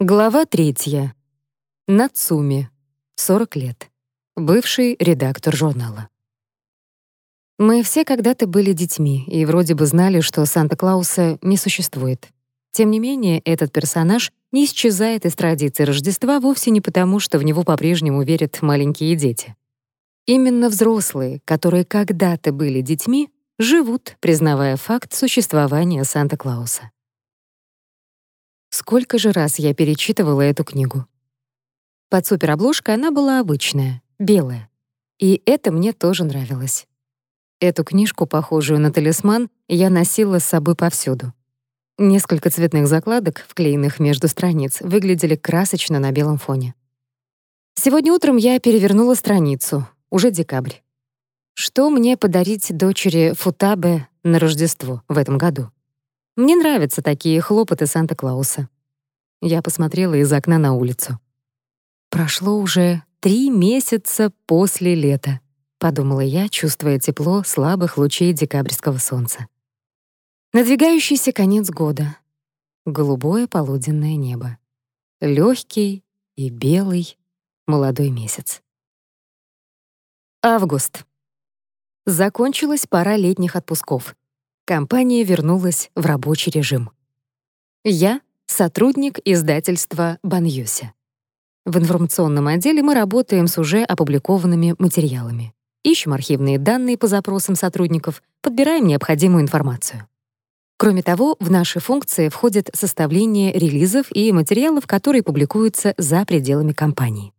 Глава третья. Нацуми. 40 лет. Бывший редактор журнала. Мы все когда-то были детьми и вроде бы знали, что Санта-Клауса не существует. Тем не менее, этот персонаж не исчезает из традиции Рождества вовсе не потому, что в него по-прежнему верят маленькие дети. Именно взрослые, которые когда-то были детьми, живут, признавая факт существования Санта-Клауса. Сколько же раз я перечитывала эту книгу. Под суперобложкой она была обычная, белая. И это мне тоже нравилось. Эту книжку, похожую на талисман, я носила с собой повсюду. Несколько цветных закладок, вклеенных между страниц, выглядели красочно на белом фоне. Сегодня утром я перевернула страницу, уже декабрь. Что мне подарить дочери Футабе на Рождество в этом году? Мне нравятся такие хлопоты Санта-Клауса. Я посмотрела из окна на улицу. Прошло уже три месяца после лета, подумала я, чувствуя тепло слабых лучей декабрьского солнца. Надвигающийся конец года. Голубое полуденное небо. Легкий и белый молодой месяц. Август. Закончилась пора летних отпусков компания вернулась в рабочий режим. Я — сотрудник издательства «Баньюся». В информационном отделе мы работаем с уже опубликованными материалами. Ищем архивные данные по запросам сотрудников, подбираем необходимую информацию. Кроме того, в наши функции входит составление релизов и материалов, которые публикуются за пределами компании.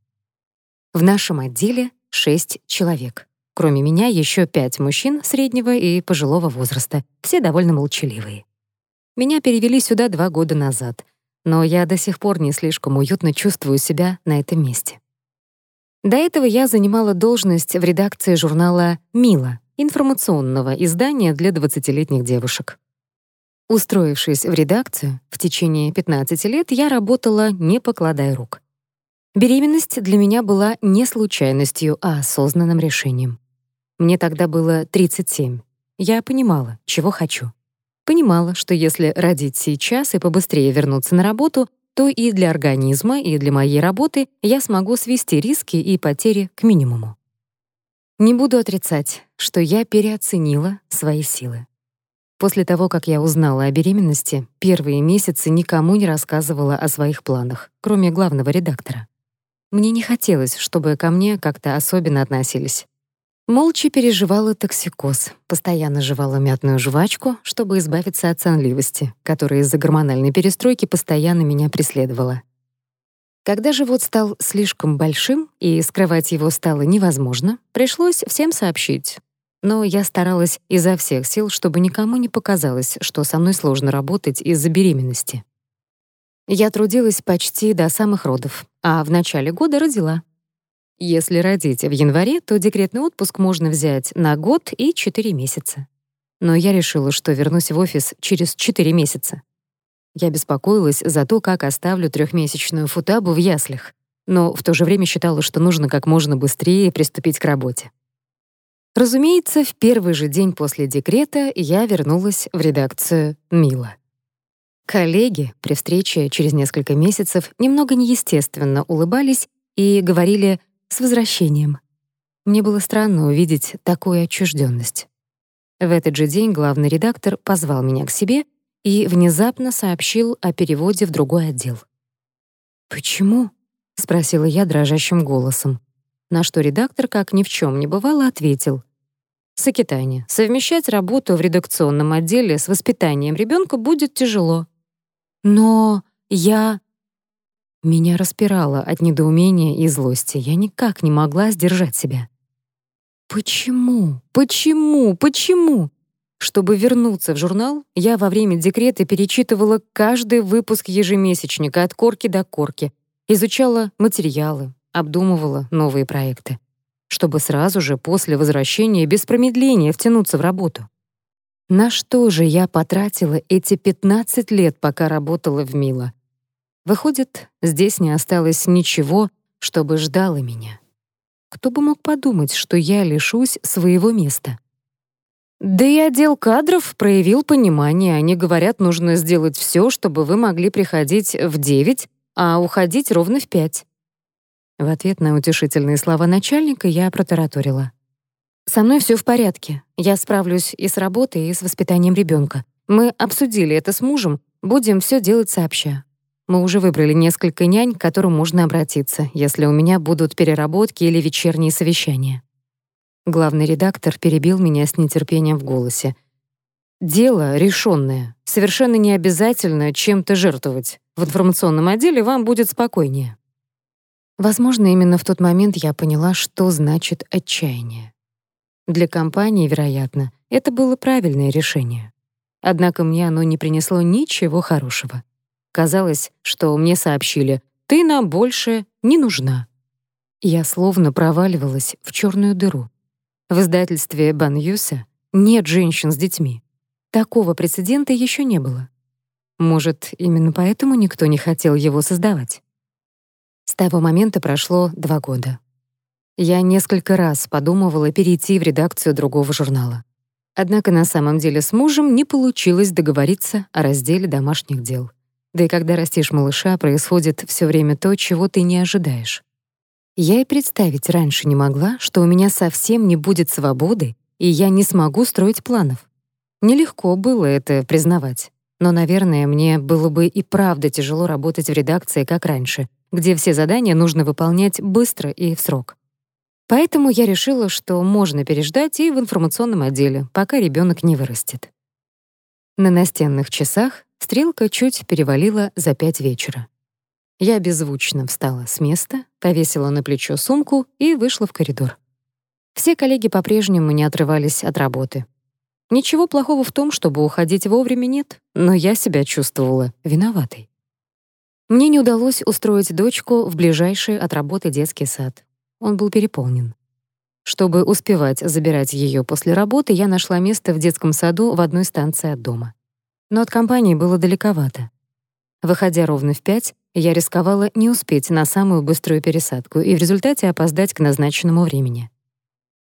В нашем отделе 6 человек. Кроме меня еще пять мужчин среднего и пожилого возраста, все довольно молчаливые. Меня перевели сюда два года назад, но я до сих пор не слишком уютно чувствую себя на этом месте. До этого я занимала должность в редакции журнала «Мила», информационного издания для 20-летних девушек. Устроившись в редакцию, в течение 15 лет я работала, не покладая рук. Беременность для меня была не случайностью, а осознанным решением. Мне тогда было 37. Я понимала, чего хочу. Понимала, что если родить сейчас и побыстрее вернуться на работу, то и для организма, и для моей работы я смогу свести риски и потери к минимуму. Не буду отрицать, что я переоценила свои силы. После того, как я узнала о беременности, первые месяцы никому не рассказывала о своих планах, кроме главного редактора. Мне не хотелось, чтобы ко мне как-то особенно относились. Молча переживала токсикоз, постоянно жевала мятную жвачку, чтобы избавиться от сонливости, которая из-за гормональной перестройки постоянно меня преследовала. Когда живот стал слишком большим и скрывать его стало невозможно, пришлось всем сообщить. Но я старалась изо всех сил, чтобы никому не показалось, что со мной сложно работать из-за беременности. Я трудилась почти до самых родов, а в начале года родила. Если родить в январе, то декретный отпуск можно взять на год и 4 месяца. Но я решила, что вернусь в офис через 4 месяца. Я беспокоилась за то, как оставлю трехмесячную футабу в яслях, но в то же время считала, что нужно как можно быстрее приступить к работе. Разумеется, в первый же день после декрета я вернулась в редакцию «Мила». Коллеги при встрече через несколько месяцев немного неестественно улыбались и говорили с возвращением. Мне было странно увидеть такую отчужденность. В этот же день главный редактор позвал меня к себе и внезапно сообщил о переводе в другой отдел. «Почему?» — спросила я дрожащим голосом, на что редактор, как ни в чем не бывало, ответил. «Сакитани, совмещать работу в редакционном отделе с воспитанием ребенка будет тяжело». «Но я...» Меня распирало от недоумения и злости. Я никак не могла сдержать себя. Почему? Почему? Почему? Чтобы вернуться в журнал, я во время декрета перечитывала каждый выпуск ежемесячника от корки до корки, изучала материалы, обдумывала новые проекты, чтобы сразу же после возвращения без промедления втянуться в работу. На что же я потратила эти 15 лет, пока работала в Мила? Выходит, здесь не осталось ничего, чтобы ждало меня. Кто бы мог подумать, что я лишусь своего места? Да и отдел кадров проявил понимание. Они говорят, нужно сделать все, чтобы вы могли приходить в 9, а уходить ровно в пять». В ответ на утешительные слова начальника я протараторила. «Со мной все в порядке. Я справлюсь и с работой, и с воспитанием ребенка. Мы обсудили это с мужем, будем все делать сообща. Мы уже выбрали несколько нянь, к которым можно обратиться, если у меня будут переработки или вечерние совещания». Главный редактор перебил меня с нетерпением в голосе. «Дело решенное. Совершенно не обязательно чем-то жертвовать. В информационном отделе вам будет спокойнее». Возможно, именно в тот момент я поняла, что значит отчаяние. Для компании, вероятно, это было правильное решение. Однако мне оно не принесло ничего хорошего. Казалось, что мне сообщили «ты нам больше не нужна». Я словно проваливалась в черную дыру. В издательстве Баньюса нет женщин с детьми. Такого прецедента еще не было. Может, именно поэтому никто не хотел его создавать? С того момента прошло два года. Я несколько раз подумывала перейти в редакцию другого журнала. Однако на самом деле с мужем не получилось договориться о разделе домашних дел. Да и когда растишь малыша, происходит все время то, чего ты не ожидаешь. Я и представить раньше не могла, что у меня совсем не будет свободы, и я не смогу строить планов. Нелегко было это признавать. Но, наверное, мне было бы и правда тяжело работать в редакции, как раньше, где все задания нужно выполнять быстро и в срок. Поэтому я решила, что можно переждать и в информационном отделе, пока ребенок не вырастет. На настенных часах стрелка чуть перевалила за пять вечера. Я беззвучно встала с места, повесила на плечо сумку и вышла в коридор. Все коллеги по-прежнему не отрывались от работы. Ничего плохого в том, чтобы уходить вовремя нет, но я себя чувствовала виноватой. Мне не удалось устроить дочку в ближайший от работы детский сад. Он был переполнен. Чтобы успевать забирать ее после работы, я нашла место в детском саду в одной станции от дома. Но от компании было далековато. Выходя ровно в пять, я рисковала не успеть на самую быструю пересадку и в результате опоздать к назначенному времени.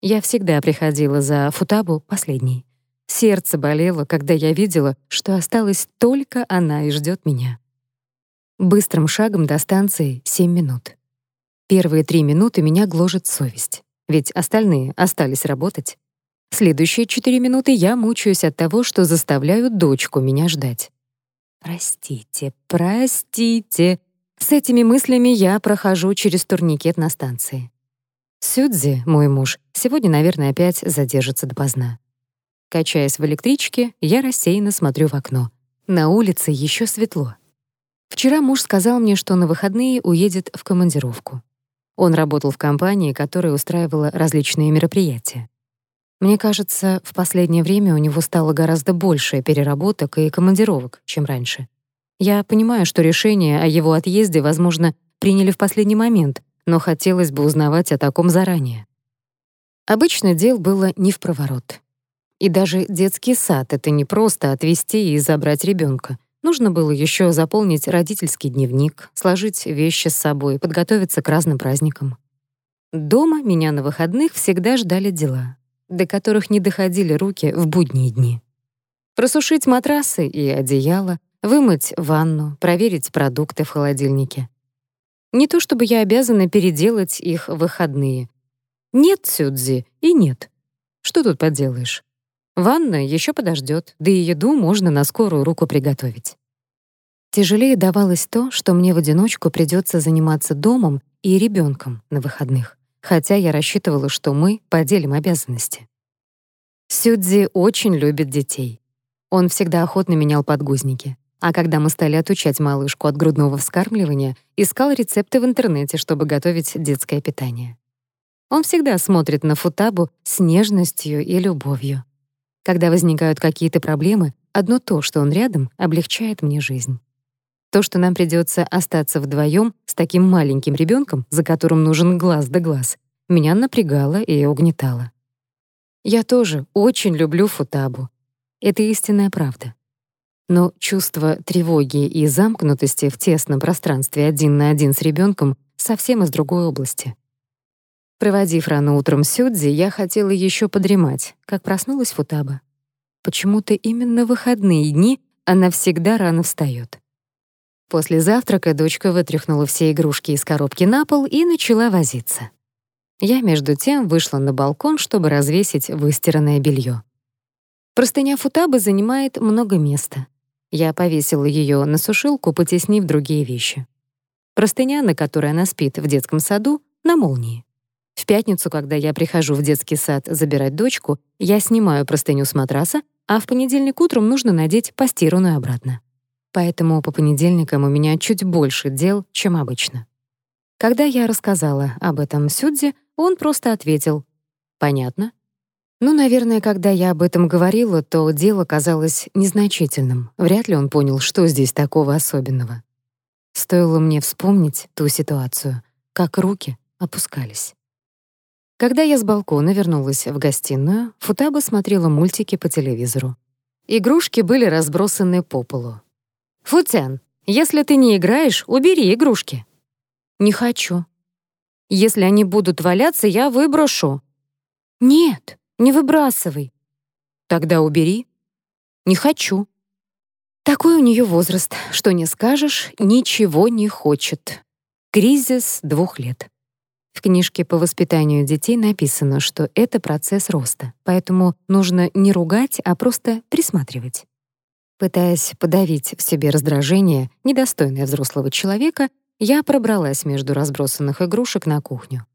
Я всегда приходила за футабу последней. Сердце болело, когда я видела, что осталась только она и ждет меня. Быстрым шагом до станции — 7 минут. Первые три минуты меня гложет совесть, ведь остальные остались работать. Следующие четыре минуты я мучаюсь от того, что заставляю дочку меня ждать. «Простите, простите». С этими мыслями я прохожу через турникет на станции. Сюдзи, мой муж, сегодня, наверное, опять задержится допоздна. Качаясь в электричке, я рассеянно смотрю в окно. На улице еще светло. Вчера муж сказал мне, что на выходные уедет в командировку. Он работал в компании, которая устраивала различные мероприятия. Мне кажется, в последнее время у него стало гораздо больше переработок и командировок, чем раньше. Я понимаю, что решение о его отъезде, возможно, приняли в последний момент, но хотелось бы узнавать о таком заранее. Обычно дел было не в проворот. И даже детский сад — это не просто отвезти и забрать ребенка. Нужно было еще заполнить родительский дневник, сложить вещи с собой, подготовиться к разным праздникам. Дома меня на выходных всегда ждали дела, до которых не доходили руки в будние дни. Просушить матрасы и одеяло, вымыть ванну, проверить продукты в холодильнике. Не то чтобы я обязана переделать их в выходные. Нет, Сюдзи, и нет. Что тут поделаешь? Ванна еще подождет, да и еду можно на скорую руку приготовить. Тяжелее давалось то, что мне в одиночку придется заниматься домом и ребенком на выходных, хотя я рассчитывала, что мы поделим обязанности. Сюдзи очень любит детей. Он всегда охотно менял подгузники. А когда мы стали отучать малышку от грудного вскармливания, искал рецепты в интернете, чтобы готовить детское питание. Он всегда смотрит на футабу с нежностью и любовью. Когда возникают какие-то проблемы, одно то, что он рядом, облегчает мне жизнь. То, что нам придется остаться вдвоем с таким маленьким ребенком, за которым нужен глаз да глаз, меня напрягало и угнетало. Я тоже очень люблю футабу. Это истинная правда. Но чувство тревоги и замкнутости в тесном пространстве один на один с ребенком совсем из другой области. Проводив рано утром Сюдзи, я хотела еще подремать, как проснулась Футаба. Почему-то именно в выходные дни она всегда рано встает. После завтрака дочка вытряхнула все игрушки из коробки на пол и начала возиться. Я, между тем, вышла на балкон, чтобы развесить выстиранное белье. Простыня футабы занимает много места. Я повесила ее на сушилку, потеснив другие вещи. Простыня, на которой она спит в детском саду, на молнии. В пятницу, когда я прихожу в детский сад забирать дочку, я снимаю простыню с матраса, а в понедельник утром нужно надеть постиранную обратно. Поэтому по понедельникам у меня чуть больше дел, чем обычно. Когда я рассказала об этом Сюдзе, он просто ответил «Понятно». Ну, наверное, когда я об этом говорила, то дело казалось незначительным. Вряд ли он понял, что здесь такого особенного. Стоило мне вспомнить ту ситуацию, как руки опускались. Когда я с балкона вернулась в гостиную, Футаба смотрела мультики по телевизору. Игрушки были разбросаны по полу. «Футян, если ты не играешь, убери игрушки». «Не хочу». «Если они будут валяться, я выброшу». «Нет, не выбрасывай». «Тогда убери». «Не хочу». Такой у нее возраст, что не скажешь, ничего не хочет. Кризис двух лет. В книжке по воспитанию детей написано, что это процесс роста, поэтому нужно не ругать, а просто присматривать. Пытаясь подавить в себе раздражение, недостойное взрослого человека, я пробралась между разбросанных игрушек на кухню.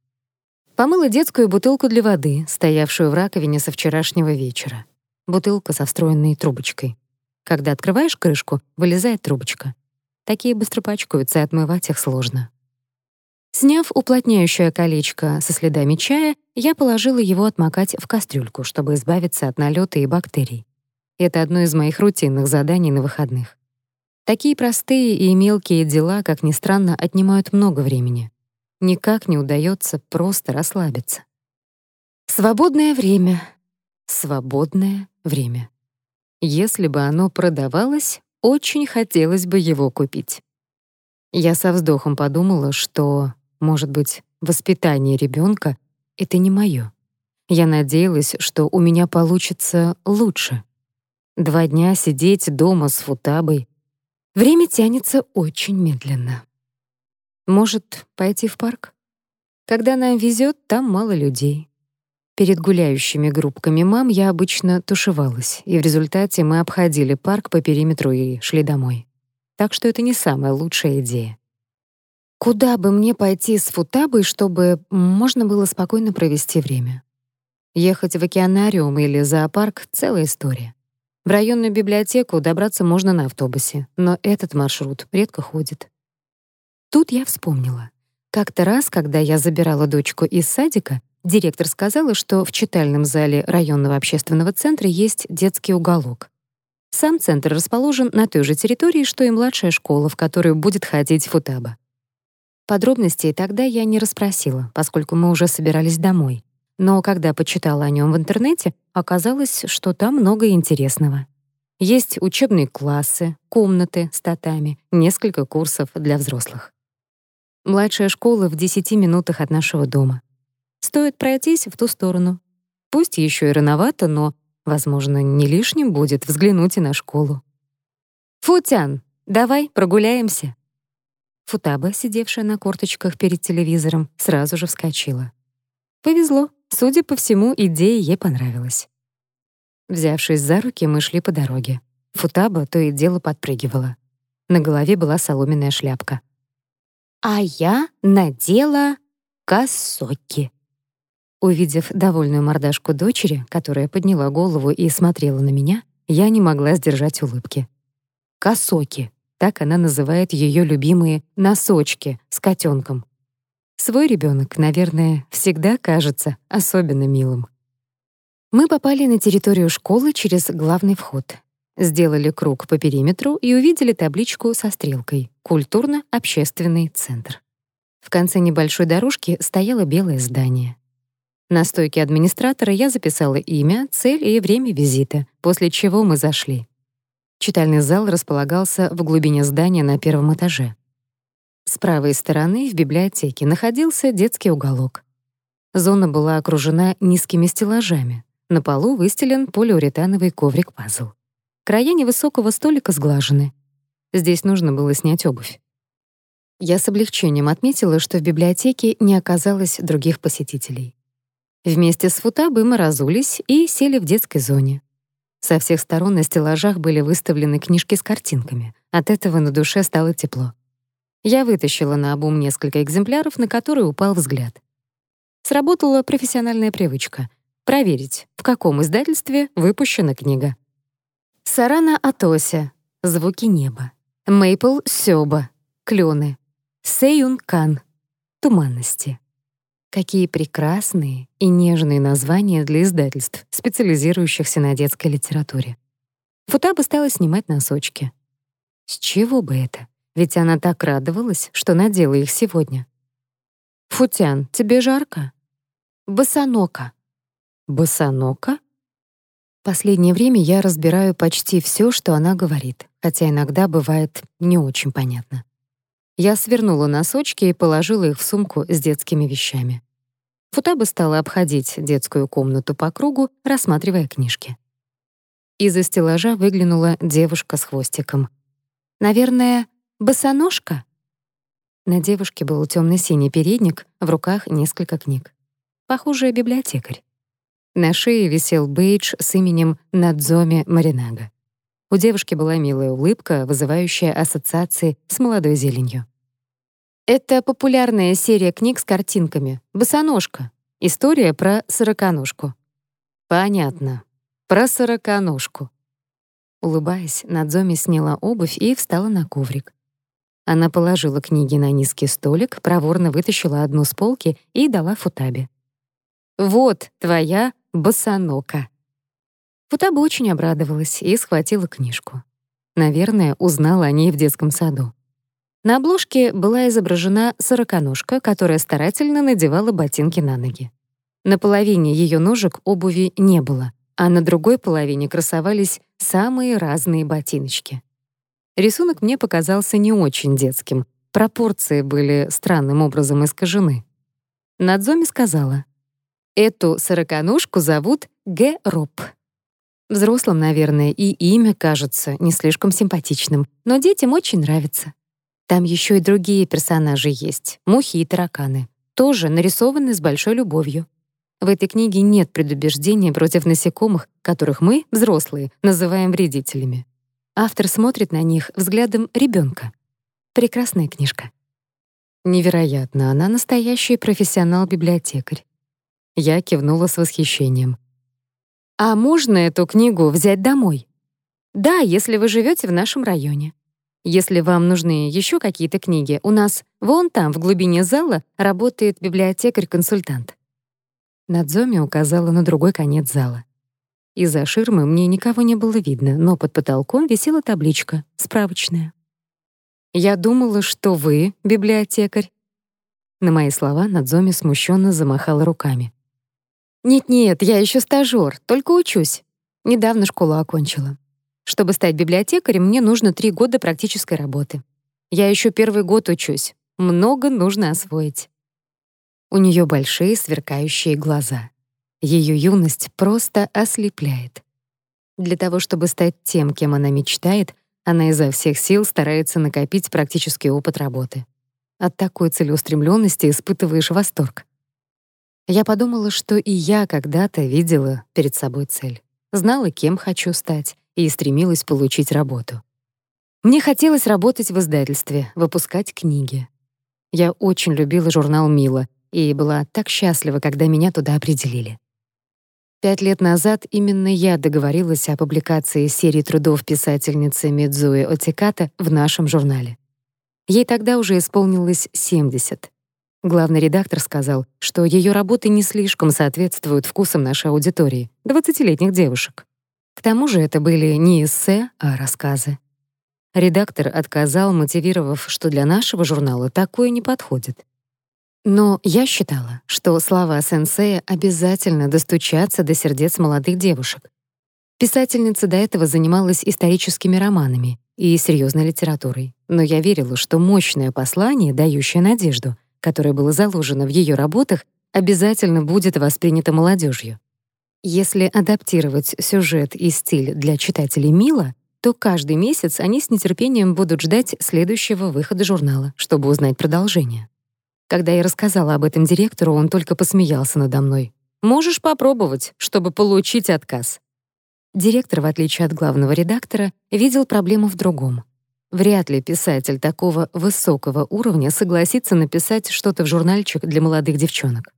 Помыла детскую бутылку для воды, стоявшую в раковине со вчерашнего вечера. Бутылка со встроенной трубочкой. Когда открываешь крышку, вылезает трубочка. Такие быстро пачкаются, и отмывать их сложно. Сняв уплотняющее колечко со следами чая, я положила его отмокать в кастрюльку, чтобы избавиться от налета и бактерий. Это одно из моих рутинных заданий на выходных. Такие простые и мелкие дела, как ни странно, отнимают много времени. Никак не удается просто расслабиться. Свободное время. Свободное время. Если бы оно продавалось, очень хотелось бы его купить. Я со вздохом подумала, что может быть, воспитание ребенка — это не моё. Я надеялась, что у меня получится лучше. Два дня сидеть дома с футабой. Время тянется очень медленно. Может, пойти в парк? Когда нам везет, там мало людей. Перед гуляющими группками мам я обычно тушевалась, и в результате мы обходили парк по периметру и шли домой. Так что это не самая лучшая идея. Куда бы мне пойти с футабой, чтобы можно было спокойно провести время? Ехать в океанариум или зоопарк — целая история. В районную библиотеку добраться можно на автобусе, но этот маршрут редко ходит. Тут я вспомнила. Как-то раз, когда я забирала дочку из садика, директор сказала, что в читальном зале районного общественного центра есть детский уголок. Сам центр расположен на той же территории, что и младшая школа, в которую будет ходить Футаба. Подробностей тогда я не расспросила, поскольку мы уже собирались домой. Но когда почитала о нем в интернете, оказалось, что там много интересного. Есть учебные классы, комнаты с татами, несколько курсов для взрослых. Младшая школа в 10 минутах от нашего дома. Стоит пройтись в ту сторону. Пусть еще и рановато, но, возможно, не лишним будет взглянуть и на школу. «Футян, давай прогуляемся», Футаба, сидевшая на корточках перед телевизором, сразу же вскочила. Повезло. Судя по всему, идея ей понравилась. Взявшись за руки, мы шли по дороге. Футаба то и дело подпрыгивала. На голове была соломенная шляпка. А я надела косоки. Увидев довольную мордашку дочери, которая подняла голову и смотрела на меня, я не могла сдержать улыбки. Косоки. Так она называет ее любимые носочки с котенком. Свой ребенок, наверное, всегда кажется особенно милым. Мы попали на территорию школы через главный вход. Сделали круг по периметру и увидели табличку со стрелкой «Культурно-общественный центр». В конце небольшой дорожки стояло белое здание. На стойке администратора я записала имя, цель и время визита, после чего мы зашли. Читальный зал располагался в глубине здания на первом этаже. С правой стороны в библиотеке находился детский уголок. Зона была окружена низкими стеллажами. На полу выстелен полиуретановый коврик-пазл. Края невысокого столика сглажены. Здесь нужно было снять обувь. Я с облегчением отметила, что в библиотеке не оказалось других посетителей. Вместе с Футабой мы разулись и сели в детской зоне. Со всех сторон на стеллажах были выставлены книжки с картинками. От этого на душе стало тепло. Я вытащила на обум несколько экземпляров, на которые упал взгляд. Сработала профессиональная привычка — проверить, в каком издательстве выпущена книга. Сарана Атося, «Звуки неба», Мейпл Сёба, «Клёны», Сэйюн Кан, «Туманности». Какие прекрасные и нежные названия для издательств, специализирующихся на детской литературе. Футаба стала снимать носочки. С чего бы это? Ведь она так радовалась, что надела их сегодня. «Футян, тебе жарко?» «Босонока». «Босонока?» Последнее время я разбираю почти все, что она говорит, хотя иногда бывает не очень понятно. Я свернула носочки и положила их в сумку с детскими вещами. Футаба стала обходить детскую комнату по кругу, рассматривая книжки. Из-за стеллажа выглянула девушка с хвостиком. «Наверное, босоножка?» На девушке был темно-синий передник, в руках несколько книг. Похоже, библиотекарь. На шее висел бейдж с именем Надзоми Маринага. У девушки была милая улыбка, вызывающая ассоциации с молодой зеленью. Это популярная серия книг с картинками. «Босоножка». История про сороконожку. Понятно. Про сороконожку. Улыбаясь, Надзоми сняла обувь и встала на коврик. Она положила книги на низкий столик, проворно вытащила одну с полки и дала Футабе. «Вот твоя босонока». Футаба очень обрадовалась и схватила книжку. Наверное, узнала о ней в детском саду. На обложке была изображена сороконожка, которая старательно надевала ботинки на ноги. На половине ее ножек обуви не было, а на другой половине красовались самые разные ботиночки. Рисунок мне показался не очень детским. Пропорции были странным образом искажены. Надзоми сказала, «Эту сороконожку зовут Г. Роп». Взрослым, наверное, и имя кажется не слишком симпатичным, но детям очень нравится. Там еще и другие персонажи есть, мухи и тараканы, тоже нарисованы с большой любовью. В этой книге нет предубеждения против насекомых, которых мы, взрослые, называем вредителями. Автор смотрит на них взглядом ребенка. Прекрасная книжка. Невероятно, она настоящий профессионал-библиотекарь. Я кивнула с восхищением. А можно эту книгу взять домой? Да, если вы живете в нашем районе. Если вам нужны еще какие-то книги, у нас вон там, в глубине зала, работает библиотекарь-консультант. Надзоми указала на другой конец зала. Из-за ширмы мне никого не было видно, но под потолком висела табличка, справочная. «Я думала, что вы библиотекарь». На мои слова Надзоми смущенно замахала руками. «Нет-нет, я еще стажёр, только учусь. Недавно школу окончила. Чтобы стать библиотекарем, мне нужно три года практической работы. Я еще первый год учусь. Много нужно освоить». У нее большие сверкающие глаза. Ее юность просто ослепляет. Для того, чтобы стать тем, кем она мечтает, она изо всех сил старается накопить практический опыт работы. От такой целеустремленности испытываешь восторг. Я подумала, что и я когда-то видела перед собой цель. Знала, кем хочу стать, и стремилась получить работу. Мне хотелось работать в издательстве, выпускать книги. Я очень любила журнал «Мила» и была так счастлива, когда меня туда определили. Пять лет назад именно я договорилась о публикации серии трудов писательницы Мидзуи Отиката в нашем журнале. Ей тогда уже исполнилось 70. Главный редактор сказал, что ее работы не слишком соответствуют вкусам нашей аудитории, 20-летних девушек. К тому же это были не эссе, а рассказы. Редактор отказал, мотивировав, что для нашего журнала такое не подходит. Но я считала, что слова сенсея обязательно достучатся до сердец молодых девушек. Писательница до этого занималась историческими романами и серьезной литературой, но я верила, что мощное послание, дающее надежду, которое было заложено в ее работах, обязательно будет воспринято молодежью. Если адаптировать сюжет и стиль для читателей Мила, то каждый месяц они с нетерпением будут ждать следующего выхода журнала, чтобы узнать продолжение. Когда я рассказала об этом директору, он только посмеялся надо мной. «Можешь попробовать, чтобы получить отказ». Директор, в отличие от главного редактора, видел проблему в другом. Вряд ли писатель такого высокого уровня согласится написать что-то в журнальчик для молодых девчонок.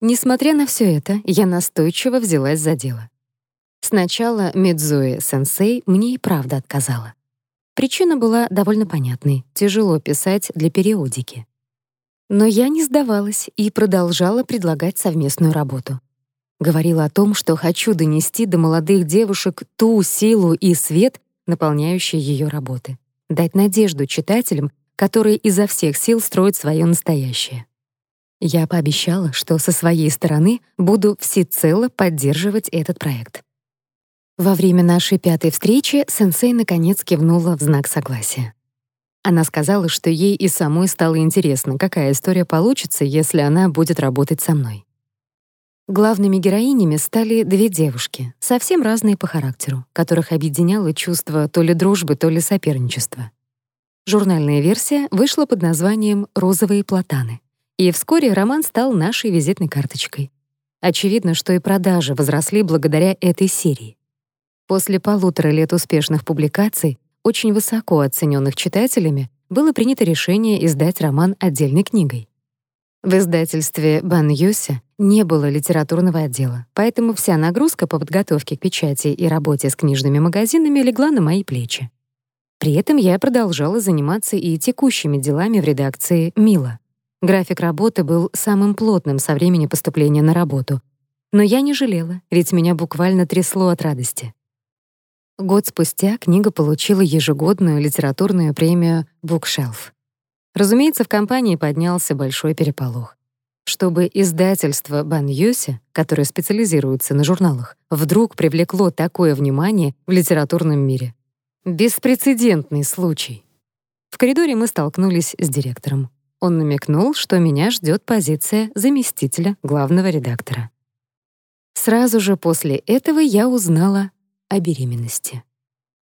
Несмотря на все это, я настойчиво взялась за дело. Сначала Мидзуэ-сенсей мне и правда отказала. Причина была довольно понятной — тяжело писать для периодики. Но я не сдавалась и продолжала предлагать совместную работу. Говорила о том, что хочу донести до молодых девушек ту силу и свет, наполняющие ее работы, дать надежду читателям, которые изо всех сил строят свое настоящее. Я пообещала, что со своей стороны буду всецело поддерживать этот проект. Во время нашей пятой встречи сенсей наконец кивнула в знак согласия. Она сказала, что ей и самой стало интересно, какая история получится, если она будет работать со мной. Главными героинями стали две девушки, совсем разные по характеру, которых объединяло чувство то ли дружбы, то ли соперничества. Журнальная версия вышла под названием «Розовые платаны», и вскоре роман стал нашей визитной карточкой. Очевидно, что и продажи возросли благодаря этой серии. После полутора лет успешных публикаций, очень высоко оцененных читателями, было принято решение издать роман отдельной книгой. В издательстве Бан Юся не было литературного отдела, поэтому вся нагрузка по подготовке к печати и работе с книжными магазинами легла на мои плечи. При этом я продолжала заниматься и текущими делами в редакции «Мила». График работы был самым плотным со времени поступления на работу. Но я не жалела, ведь меня буквально трясло от радости. Год спустя книга получила ежегодную литературную премию Bookshelf. Разумеется, в компании поднялся большой переполох. Чтобы издательство Бан Юси, которое специализируется на журналах, вдруг привлекло такое внимание в литературном мире. Беспрецедентный случай. В коридоре мы столкнулись с директором. Он намекнул, что меня ждет позиция заместителя главного редактора. Сразу же после этого я узнала о беременности.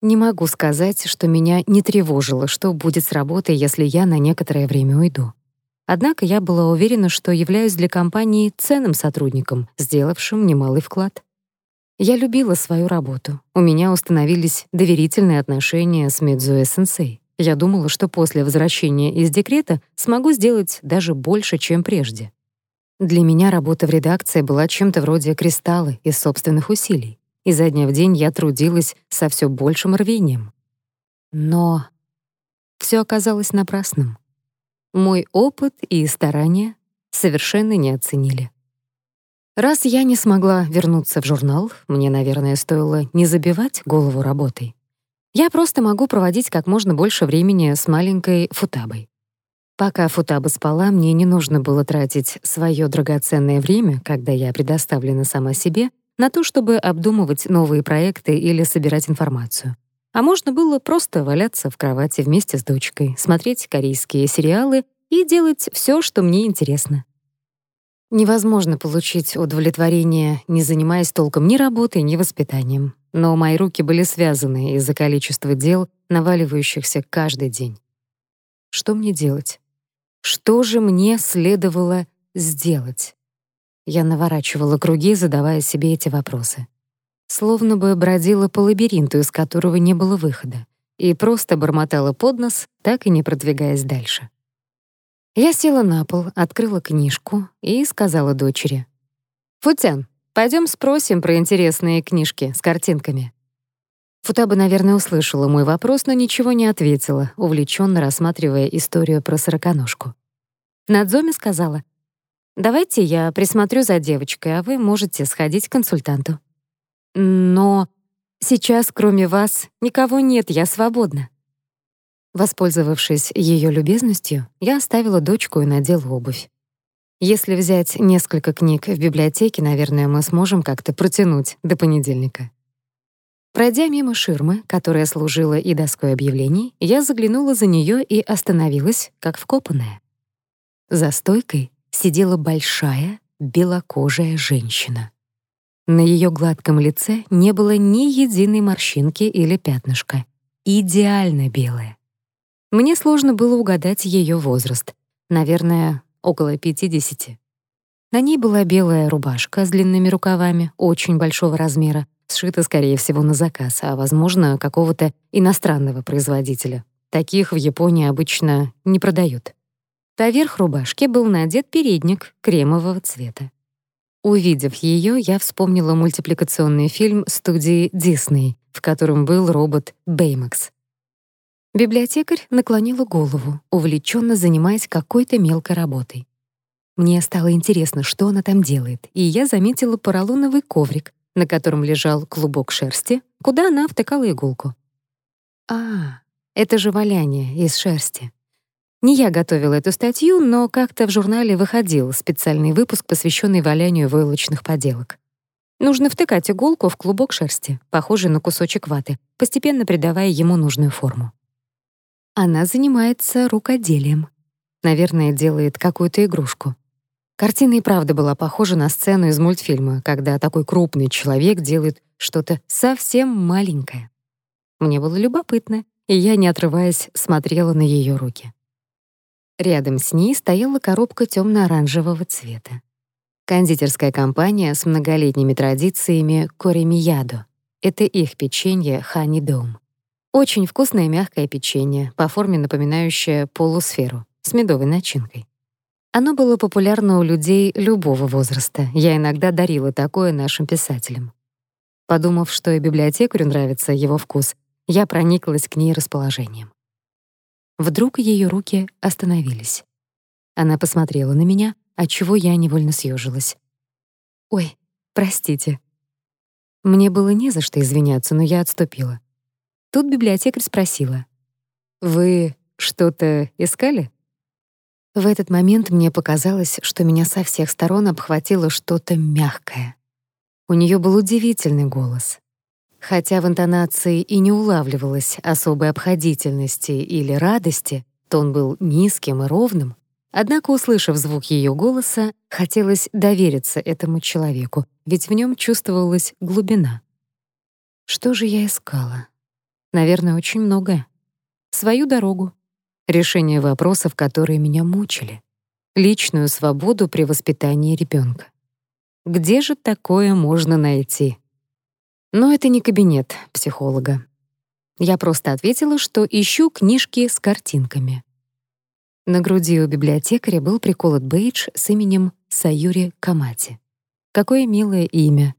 Не могу сказать, что меня не тревожило, что будет с работой, если я на некоторое время уйду. Однако я была уверена, что являюсь для компании ценным сотрудником, сделавшим немалый вклад. Я любила свою работу. У меня установились доверительные отношения с Мидзуэ-сенсей. Я думала, что после возвращения из декрета смогу сделать даже больше, чем прежде. Для меня работа в редакции была чем-то вроде кристалла из собственных усилий изо дня в день я трудилась со все большим рвением. Но все оказалось напрасным. Мой опыт и старания совершенно не оценили. Раз я не смогла вернуться в журнал, мне, наверное, стоило не забивать голову работой. Я просто могу проводить как можно больше времени с маленькой Футабой. Пока Футаба спала, мне не нужно было тратить свое драгоценное время, когда я предоставлена сама себе, на то, чтобы обдумывать новые проекты или собирать информацию. А можно было просто валяться в кровати вместе с дочкой, смотреть корейские сериалы и делать все, что мне интересно. Невозможно получить удовлетворение, не занимаясь толком ни работой, ни воспитанием. Но мои руки были связаны из-за количества дел, наваливающихся каждый день. Что мне делать? Что же мне следовало сделать? Я наворачивала круги, задавая себе эти вопросы. Словно бы бродила по лабиринту, из которого не было выхода, и просто бормотала под нос, так и не продвигаясь дальше. Я села на пол, открыла книжку и сказала дочери. «Футян, пойдем спросим про интересные книжки с картинками». Футаба, наверное, услышала мой вопрос, но ничего не ответила, увлеченно рассматривая историю про сороконожку. Надзоми сказала, Давайте я присмотрю за девочкой, а вы можете сходить к консультанту. Но сейчас, кроме вас, никого нет, я свободна. Воспользовавшись ее любезностью, я оставила дочку и надела обувь. Если взять несколько книг в библиотеке, наверное, мы сможем как-то протянуть до понедельника. Пройдя мимо ширмы, которая служила и доской объявлений, я заглянула за нее и остановилась, как вкопанная. За стойкой сидела большая белокожая женщина. На ее гладком лице не было ни единой морщинки или пятнышка. Идеально белая. Мне сложно было угадать ее возраст. Наверное, около 50. На ней была белая рубашка с длинными рукавами, очень большого размера, сшита, скорее всего, на заказ, а, возможно, какого-то иностранного производителя. Таких в Японии обычно не продают. Поверх рубашки был надет передник кремового цвета. Увидев ее, я вспомнила мультипликационный фильм студии Дисней, в котором был робот Бэймакс. Библиотекарь наклонила голову, увлеченно занимаясь какой-то мелкой работой. Мне стало интересно, что она там делает, и я заметила поролоновый коврик, на котором лежал клубок шерсти, куда она втыкала иголку. А, это же валяние из шерсти. Не я готовила эту статью, но как-то в журнале выходил специальный выпуск, посвященный валянию войлочных поделок. Нужно втыкать иголку в клубок шерсти, похожий на кусочек ваты, постепенно придавая ему нужную форму. Она занимается рукоделием. Наверное, делает какую-то игрушку. Картина и правда была похожа на сцену из мультфильма, когда такой крупный человек делает что-то совсем маленькое. Мне было любопытно, и я, не отрываясь, смотрела на ее руки. Рядом с ней стояла коробка темно-оранжевого цвета. Кондитерская компания с многолетними традициями Коремиядо. Это их печенье Honey Dome. Очень вкусное мягкое печенье, по форме напоминающее полусферу, с медовой начинкой. Оно было популярно у людей любого возраста. Я иногда дарила такое нашим писателям. Подумав, что и библиотекарю нравится его вкус, я прониклась к ней расположением. Вдруг ее руки остановились. Она посмотрела на меня, отчего я невольно съежилась. «Ой, простите». Мне было не за что извиняться, но я отступила. Тут библиотекарь спросила. «Вы что-то искали?» В этот момент мне показалось, что меня со всех сторон обхватило что-то мягкое. У нее был удивительный голос. Хотя в интонации и не улавливалось особой обходительности или радости, тон был низким и ровным, однако, услышав звук ее голоса, хотелось довериться этому человеку, ведь в нем чувствовалась глубина. Что же я искала? Наверное, очень многое. Свою дорогу, решение вопросов, которые меня мучили, личную свободу при воспитании ребенка. Где же такое можно найти? Но это не кабинет психолога. Я просто ответила, что ищу книжки с картинками. На груди у библиотекаря был приколот бейдж с именем Саюри Камати. Какое милое имя.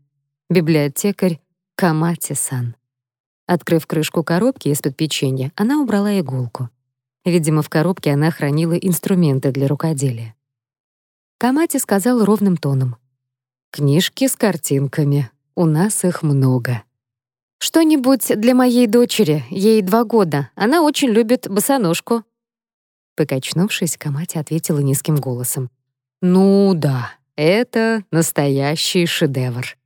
Библиотекарь Камати-сан. Открыв крышку коробки из-под печенья, она убрала иголку. Видимо, в коробке она хранила инструменты для рукоделия. Камати сказал ровным тоном. «Книжки с картинками. У нас их много. Что-нибудь для моей дочери, ей два года. Она очень любит босоножку. Покачнувшись, Камати ответила низким голосом. «Ну да, это настоящий шедевр».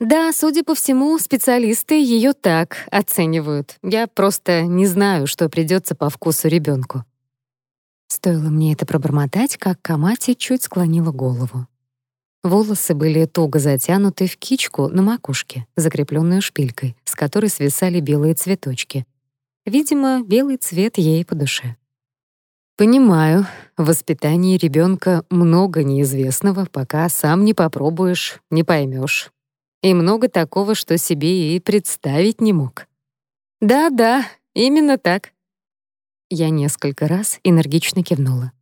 Да, судя по всему, специалисты ее так оценивают. Я просто не знаю, что придется по вкусу ребенку. Стоило мне это пробормотать, как Камати чуть склонила голову. Волосы были туго затянуты в кичку на макушке, закрепленную шпилькой, с которой свисали белые цветочки. Видимо, белый цвет ей по душе. Понимаю, в воспитании ребенка много неизвестного, пока сам не попробуешь, не поймешь. И много такого, что себе и представить не мог. Да-да, именно так. Я несколько раз энергично кивнула.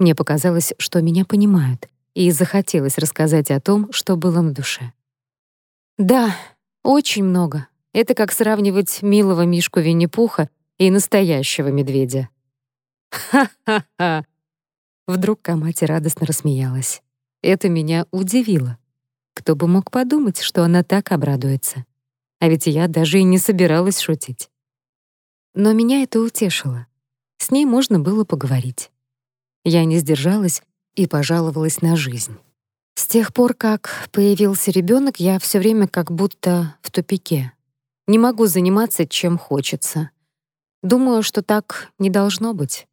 Мне показалось, что меня понимают, и захотелось рассказать о том, что было на душе. Да, очень много. Это как сравнивать милого мишку Винни-Пуха и настоящего медведя. Ха-ха-ха! Вдруг Камати радостно рассмеялась. Это меня удивило. Кто бы мог подумать, что она так обрадуется. А ведь я даже и не собиралась шутить. Но меня это утешило. С ней можно было поговорить. Я не сдержалась и пожаловалась на жизнь. С тех пор, как появился ребенок, я все время как будто в тупике. Не могу заниматься, чем хочется. Думаю, что так не должно быть.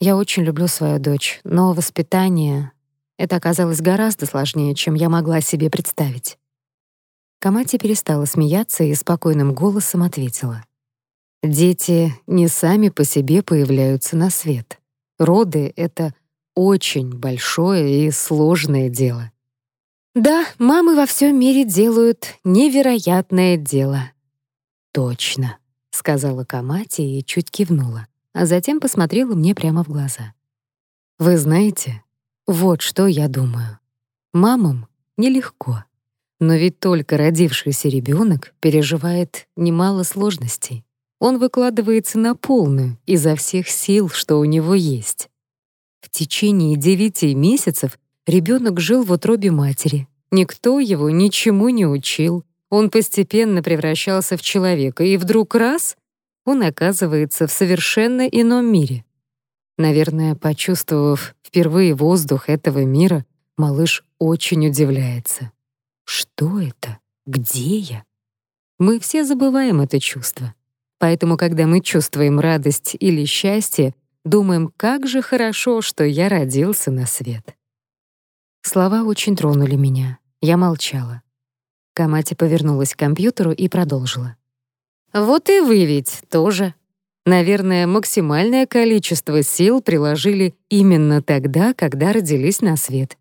Я очень люблю свою дочь, но воспитание — это оказалось гораздо сложнее, чем я могла себе представить. Камати перестала смеяться и спокойным голосом ответила. «Дети не сами по себе появляются на свет. Роды — это очень большое и сложное дело. Да, мамы во всем мире делают невероятное дело. Точно, сказала Камати и чуть кивнула, а затем посмотрела мне прямо в глаза. Вы знаете, вот что я думаю. Мамам нелегко. Но ведь только родившийся ребенок переживает немало сложностей. Он выкладывается на полную изо всех сил, что у него есть. В течение девяти месяцев ребенок жил в утробе матери. Никто его ничему не учил. Он постепенно превращался в человека, и вдруг раз — он оказывается в совершенно ином мире. Наверное, почувствовав впервые воздух этого мира, малыш очень удивляется. Что это? Где я? Мы все забываем это чувство. Поэтому, когда мы чувствуем радость или счастье, думаем, как же хорошо, что я родился на свет. Слова очень тронули меня. Я молчала. Камати повернулась к компьютеру и продолжила. «Вот и вы ведь тоже. Наверное, максимальное количество сил приложили именно тогда, когда родились на свет.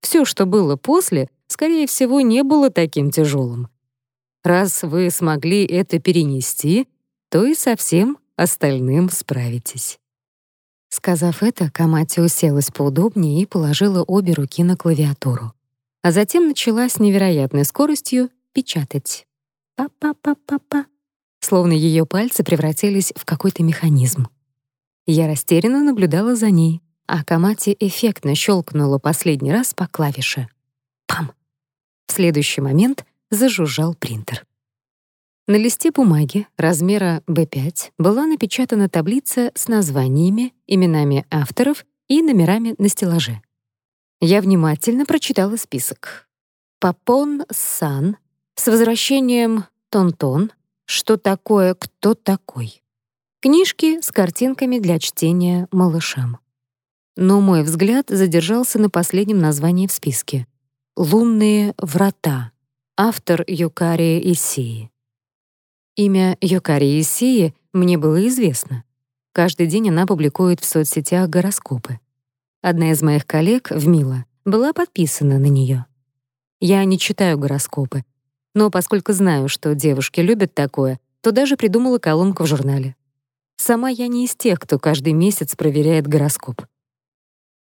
Все, что было после, скорее всего, не было таким тяжелым. Раз вы смогли это перенести, то и со всем остальным справитесь. Сказав это, Камати уселась поудобнее и положила обе руки на клавиатуру. А затем начала с невероятной скоростью печатать. Па-па-па-па-па. Словно ее пальцы превратились в какой-то механизм. Я растерянно наблюдала за ней, а Камати эффектно щелкнула последний раз по клавише. Пам! В следующий момент зажужжал принтер. На листе бумаги размера B5 была напечатана таблица с названиями, именами авторов и номерами на стеллаже. Я внимательно прочитала список. Папон Сан с возвращением Тонтон, что такое, кто такой. Книжки с картинками для чтения малышам. Но мой взгляд задержался на последнем названии в списке. «Лунные врата», автор Юкари Исии. Имя Йокари Исии мне было известно. Каждый день она публикует в соцсетях гороскопы. Одна из моих коллег, Вмила, была подписана на нее. Я не читаю гороскопы, но поскольку знаю, что девушки любят такое, то даже придумала колонку в журнале. Сама я не из тех, кто каждый месяц проверяет гороскоп.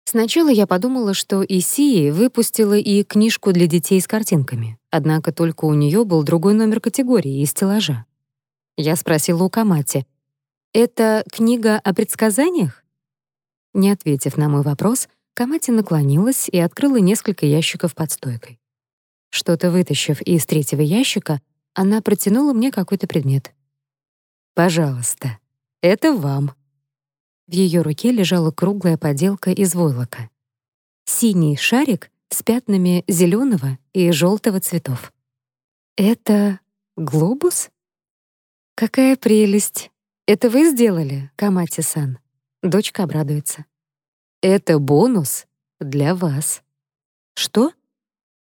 Сначала я подумала, что Исии выпустила и книжку для детей с картинками, однако только у нее был другой номер категории и стеллажа. Я спросила у Камати, «Это книга о предсказаниях?» Не ответив на мой вопрос, Камати наклонилась и открыла несколько ящиков под стойкой. Что-то вытащив из третьего ящика, она протянула мне какой-то предмет. «Пожалуйста, это вам». В ее руке лежала круглая поделка из войлока. Синий шарик с пятнами зеленого и желтого цветов. «Это глобус?» «Какая прелесть! Это вы сделали, Камати-сан?» Дочка обрадуется. «Это бонус для вас». «Что?»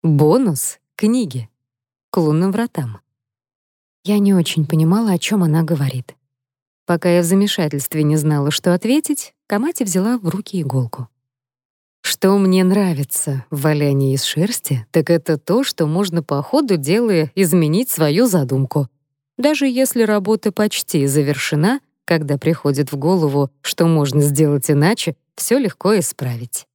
«Бонус книги. К лунным вратам». Я не очень понимала, о чем она говорит. Пока я в замешательстве не знала, что ответить, Камати взяла в руки иголку. Что мне нравится в валянии из шерсти, так это то, что можно по ходу дела изменить свою задумку. Даже если работа почти завершена, когда приходит в голову, что можно сделать иначе, все легко исправить.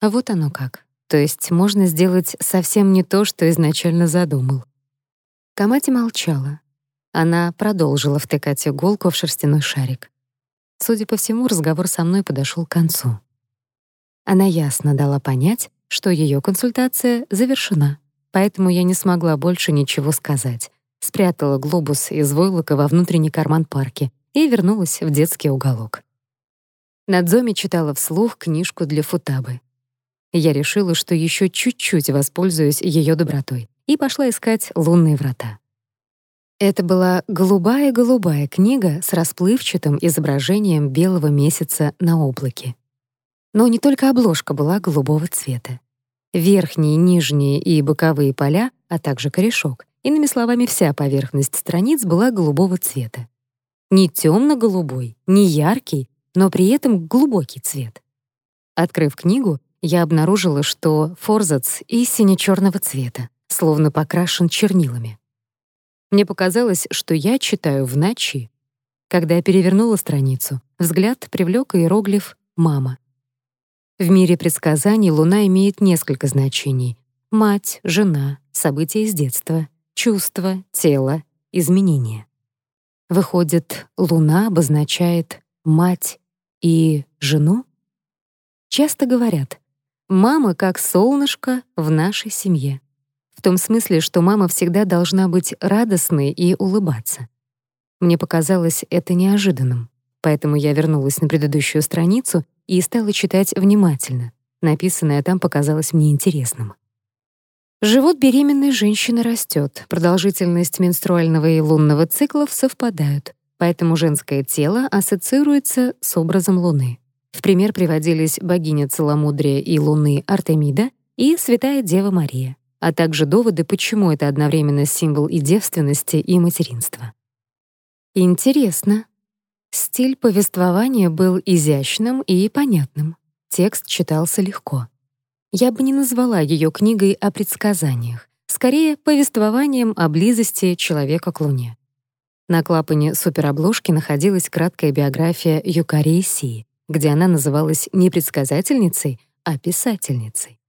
А вот оно как. То есть можно сделать совсем не то, что изначально задумал. Камати молчала. Она продолжила втыкать иголку в шерстяной шарик. Судя по всему, разговор со мной подошел к концу. Она ясно дала понять, что ее консультация завершена, поэтому я не смогла больше ничего сказать, спрятала глобус из войлока во внутренний карман парки и вернулась в детский уголок. Надзоми читала вслух книжку для футабы. Я решила, что еще чуть-чуть воспользуюсь ее добротой, и пошла искать лунные врата. Это была голубая-голубая книга с расплывчатым изображением белого месяца на облаке. Но не только обложка была голубого цвета. Верхние, нижние и боковые поля, а также корешок, Иными словами, вся поверхность страниц была голубого цвета. Не темно-голубой, не яркий, но при этом глубокий цвет. Открыв книгу, я обнаружила, что форзац и сине-черного цвета, словно покрашен чернилами. Мне показалось, что я читаю в ночи. Когда я перевернула страницу, взгляд привлек иероглиф «мама». В мире предсказаний Луна имеет несколько значений — мать, жена, события из детства, чувства, тело, изменения. Выходит, Луна обозначает мать и жену? Часто говорят, мама как солнышко в нашей семье. В том смысле, что мама всегда должна быть радостной и улыбаться. Мне показалось это неожиданным, поэтому я вернулась на предыдущую страницу и стала читать внимательно. Написанное там показалось мне интересным. Живот беременной женщины растет, продолжительность менструального и лунного циклов совпадают, поэтому женское тело ассоциируется с образом Луны. В пример приводились богиня целомудрия и Луны Артемида и святая Дева Мария, а также доводы, почему это одновременно символ и девственности, и материнства. Интересно. Стиль повествования был изящным и понятным. Текст читался легко. Я бы не назвала ее книгой о предсказаниях, скорее повествованием о близости человека к Луне. На клапане суперобложки находилась краткая биография Юкари Си, где она называлась не предсказательницей, а писательницей.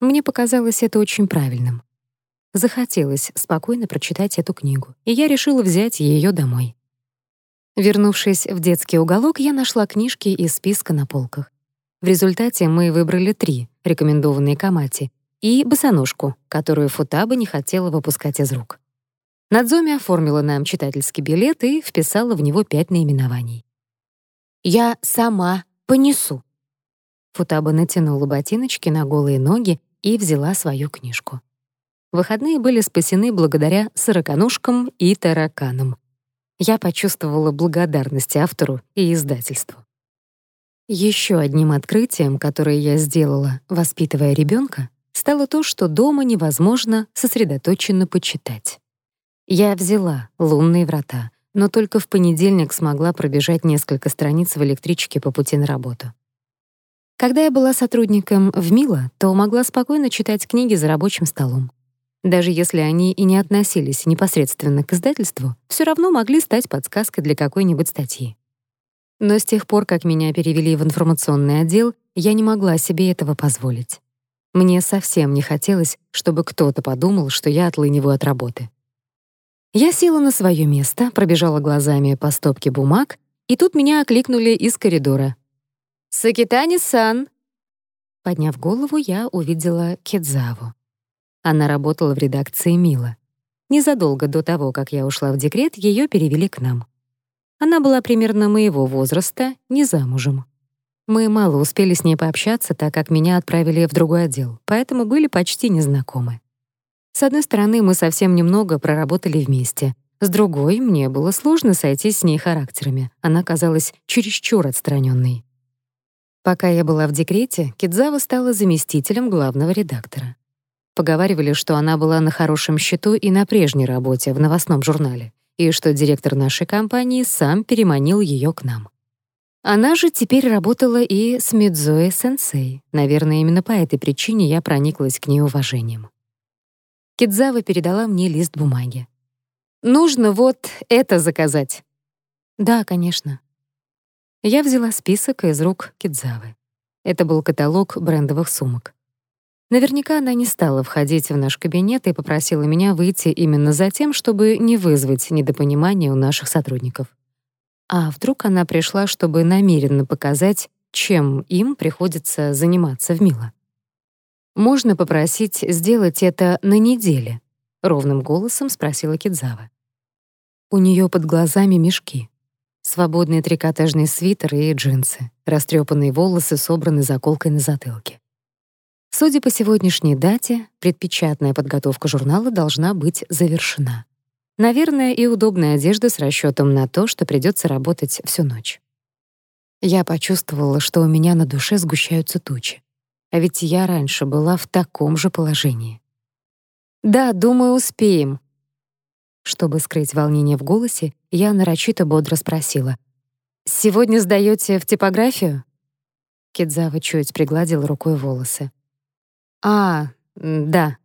Мне показалось это очень правильным. Захотелось спокойно прочитать эту книгу, и я решила взять ее домой. Вернувшись в детский уголок, я нашла книжки из списка на полках. В результате мы выбрали три, рекомендованные Камати, и босоножку, которую Футаба не хотела выпускать из рук. Надзоми оформила нам читательский билет и вписала в него пять наименований. «Я сама понесу». Футаба натянула ботиночки на голые ноги и взяла свою книжку. Выходные были спасены благодаря сороконожкам и тараканам. Я почувствовала благодарность автору и издательству. Еще одним открытием, которое я сделала, воспитывая ребенка, стало то, что дома невозможно сосредоточенно почитать. Я взяла «Лунные врата», но только в понедельник смогла пробежать несколько страниц в электричке по пути на работу. Когда я была сотрудником в Мила, то могла спокойно читать книги за рабочим столом. Даже если они и не относились непосредственно к издательству, все равно могли стать подсказкой для какой-нибудь статьи. Но с тех пор, как меня перевели в информационный отдел, я не могла себе этого позволить. Мне совсем не хотелось, чтобы кто-то подумал, что я отлыниваю от работы. Я села на свое место, пробежала глазами по стопке бумаг, и тут меня окликнули из коридора. «Сакитани-сан!» Подняв голову, я увидела Кедзаву. Она работала в редакции «Мила». Незадолго до того, как я ушла в декрет, ее перевели к нам. Она была примерно моего возраста, не замужем. Мы мало успели с ней пообщаться, так как меня отправили в другой отдел, поэтому были почти незнакомы. С одной стороны, мы совсем немного проработали вместе. С другой, мне было сложно сойтись с ней характерами. Она казалась чересчур отстраненной. Пока я была в декрете, Кидзава стала заместителем главного редактора. Поговаривали, что она была на хорошем счету и на прежней работе в новостном журнале и что директор нашей компании сам переманил ее к нам. Она же теперь работала и с Мидзуэ Сенсей. Наверное, именно по этой причине я прониклась к ней уважением. Кидзава передала мне лист бумаги. «Нужно вот это заказать». «Да, конечно». Я взяла список из рук Кидзавы. Это был каталог брендовых сумок. Наверняка она не стала входить в наш кабинет и попросила меня выйти именно за тем, чтобы не вызвать недопонимания у наших сотрудников. А вдруг она пришла, чтобы намеренно показать, чем им приходится заниматься в Мило? «Можно попросить сделать это на неделе?» — ровным голосом спросила Кидзава. У нее под глазами мешки. Свободный трикотажный свитер и джинсы. Растрепанные волосы собраны заколкой на затылке. Судя по сегодняшней дате, предпечатная подготовка журнала должна быть завершена. Наверное, и удобная одежда с расчетом на то, что придется работать всю ночь. Я почувствовала, что у меня на душе сгущаются тучи. А ведь я раньше была в таком же положении. «Да, думаю, успеем», Чтобы скрыть волнение в голосе, я нарочито бодро спросила. «Сегодня сдаёте в типографию?» Кидзава чуть пригладил рукой волосы. «А, да.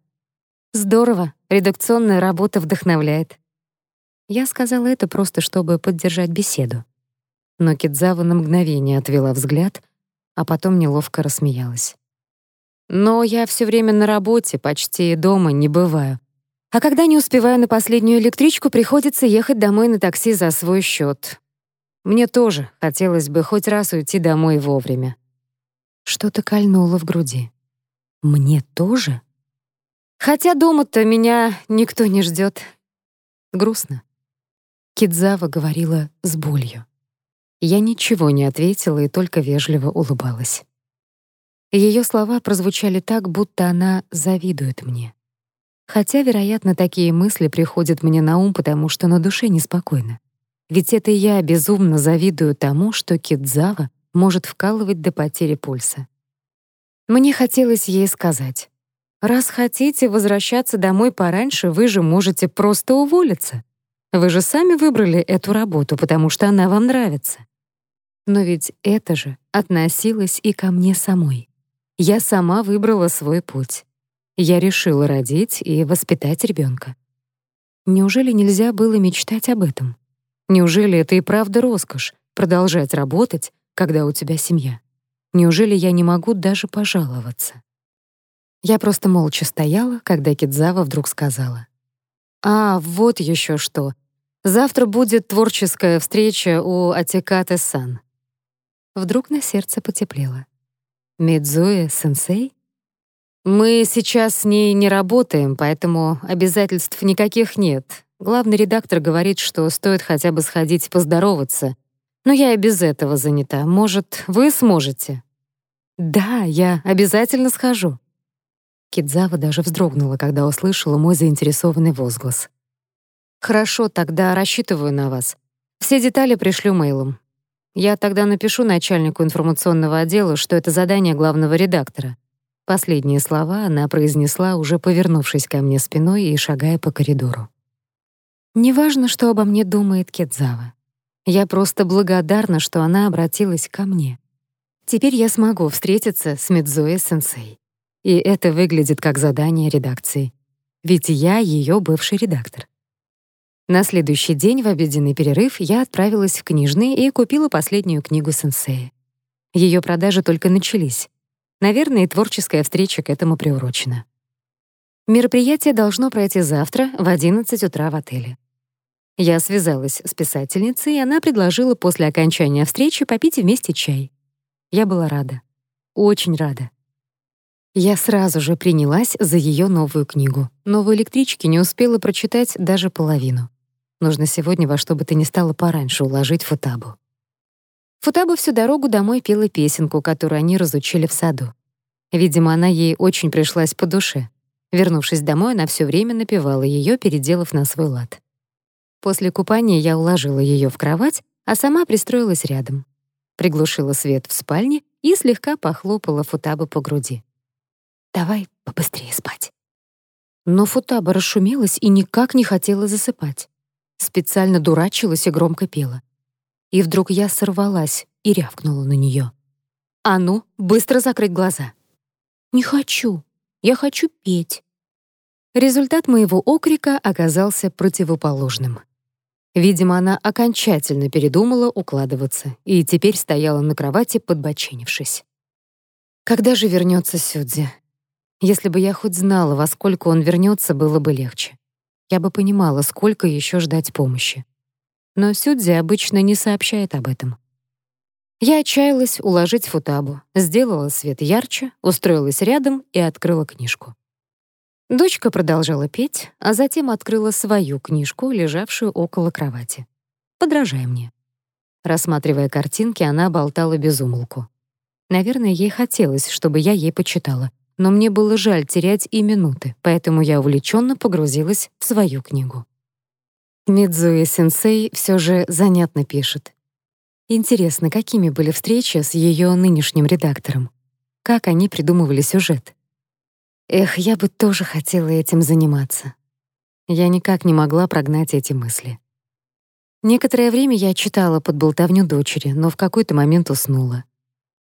Здорово, редакционная работа вдохновляет». Я сказала это просто, чтобы поддержать беседу. Но Кидзава на мгновение отвела взгляд, а потом неловко рассмеялась. «Но я все время на работе, почти дома не бываю. А когда не успеваю на последнюю электричку, приходится ехать домой на такси за свой счет. Мне тоже хотелось бы хоть раз уйти домой вовремя». Что-то кольнуло в груди. «Мне тоже?» Хотя дома-то меня никто не ждет. Грустно. Кидзава говорила с болью. Я ничего не ответила и только вежливо улыбалась. Ее слова прозвучали так, будто она завидует мне. Хотя, вероятно, такие мысли приходят мне на ум, потому что на душе неспокойно. Ведь это я безумно завидую тому, что Кидзава может вкалывать до потери пульса. Мне хотелось ей сказать, «Раз хотите возвращаться домой пораньше, вы же можете просто уволиться. Вы же сами выбрали эту работу, потому что она вам нравится». Но ведь это же относилось и ко мне самой. Я сама выбрала свой путь. Я решила родить и воспитать ребенка. Неужели нельзя было мечтать об этом? Неужели это и правда роскошь — продолжать работать, когда у тебя семья? Неужели я не могу даже пожаловаться? Я просто молча стояла, когда Кидзава вдруг сказала. «А, вот еще что. Завтра будет творческая встреча у Атикаты-сан». Вдруг на сердце потеплело. «Мидзуэ-сенсей?» Мы сейчас с ней не работаем, поэтому обязательств никаких нет. Главный редактор говорит, что стоит хотя бы сходить поздороваться. Но я и без этого занята. Может, вы сможете? Да, я обязательно схожу. Кидзава даже вздрогнула, когда услышала мой заинтересованный возглас. Хорошо, тогда рассчитываю на вас. Все детали пришлю мейлом. Я тогда напишу начальнику информационного отдела, что это задание главного редактора. Последние слова она произнесла, уже повернувшись ко мне спиной и шагая по коридору. Неважно, что обо мне думает Кедзава. Я просто благодарна, что она обратилась ко мне. Теперь я смогу встретиться с Мидзуэ-сенсей. И это выглядит как задание редакции. Ведь я ее бывший редактор. На следующий день в обеденный перерыв я отправилась в книжный и купила последнюю книгу сенсея. Ее продажи только начались. Наверное, творческая встреча к этому приурочена. Мероприятие должно пройти завтра в 11 утра в отеле. Я связалась с писательницей, и она предложила после окончания встречи попить вместе чай. Я была рада. Очень рада. Я сразу же принялась за ее новую книгу, но в электричке не успела прочитать даже половину. Нужно сегодня во что бы то ни стало пораньше уложить Футабу. Футаба всю дорогу домой пела песенку, которую они разучили в саду. Видимо, она ей очень пришлась по душе. Вернувшись домой, она все время напевала ее, переделав на свой лад. После купания я уложила ее в кровать, а сама пристроилась рядом. Приглушила свет в спальне и слегка похлопала Футаба по груди. «Давай побыстрее спать». Но Футаба расшумелась и никак не хотела засыпать. Специально дурачилась и громко пела. И вдруг я сорвалась и рявкнула на нее. «А ну, быстро закрыть глаза!» «Не хочу. Я хочу петь». Результат моего окрика оказался противоположным. Видимо, она окончательно передумала укладываться и теперь стояла на кровати, подбоченившись. Когда же вернется Сюдзи? Если бы я хоть знала, во сколько он вернется, было бы легче. Я бы понимала, сколько еще ждать помощи но Сюдзи обычно не сообщает об этом. Я отчаялась уложить футабу, сделала свет ярче, устроилась рядом и открыла книжку. Дочка продолжала петь, а затем открыла свою книжку, лежавшую около кровати. «Подражай мне». Рассматривая картинки, она болтала без умолку. Наверное, ей хотелось, чтобы я ей почитала, но мне было жаль терять и минуты, поэтому я увлеченно погрузилась в свою книгу. Мидзуэ-сенсей все же занятно пишет. Интересно, какими были встречи с ее нынешним редактором? Как они придумывали сюжет? Эх, я бы тоже хотела этим заниматься. Я никак не могла прогнать эти мысли. Некоторое время я читала под болтовню дочери, но в какой-то момент уснула.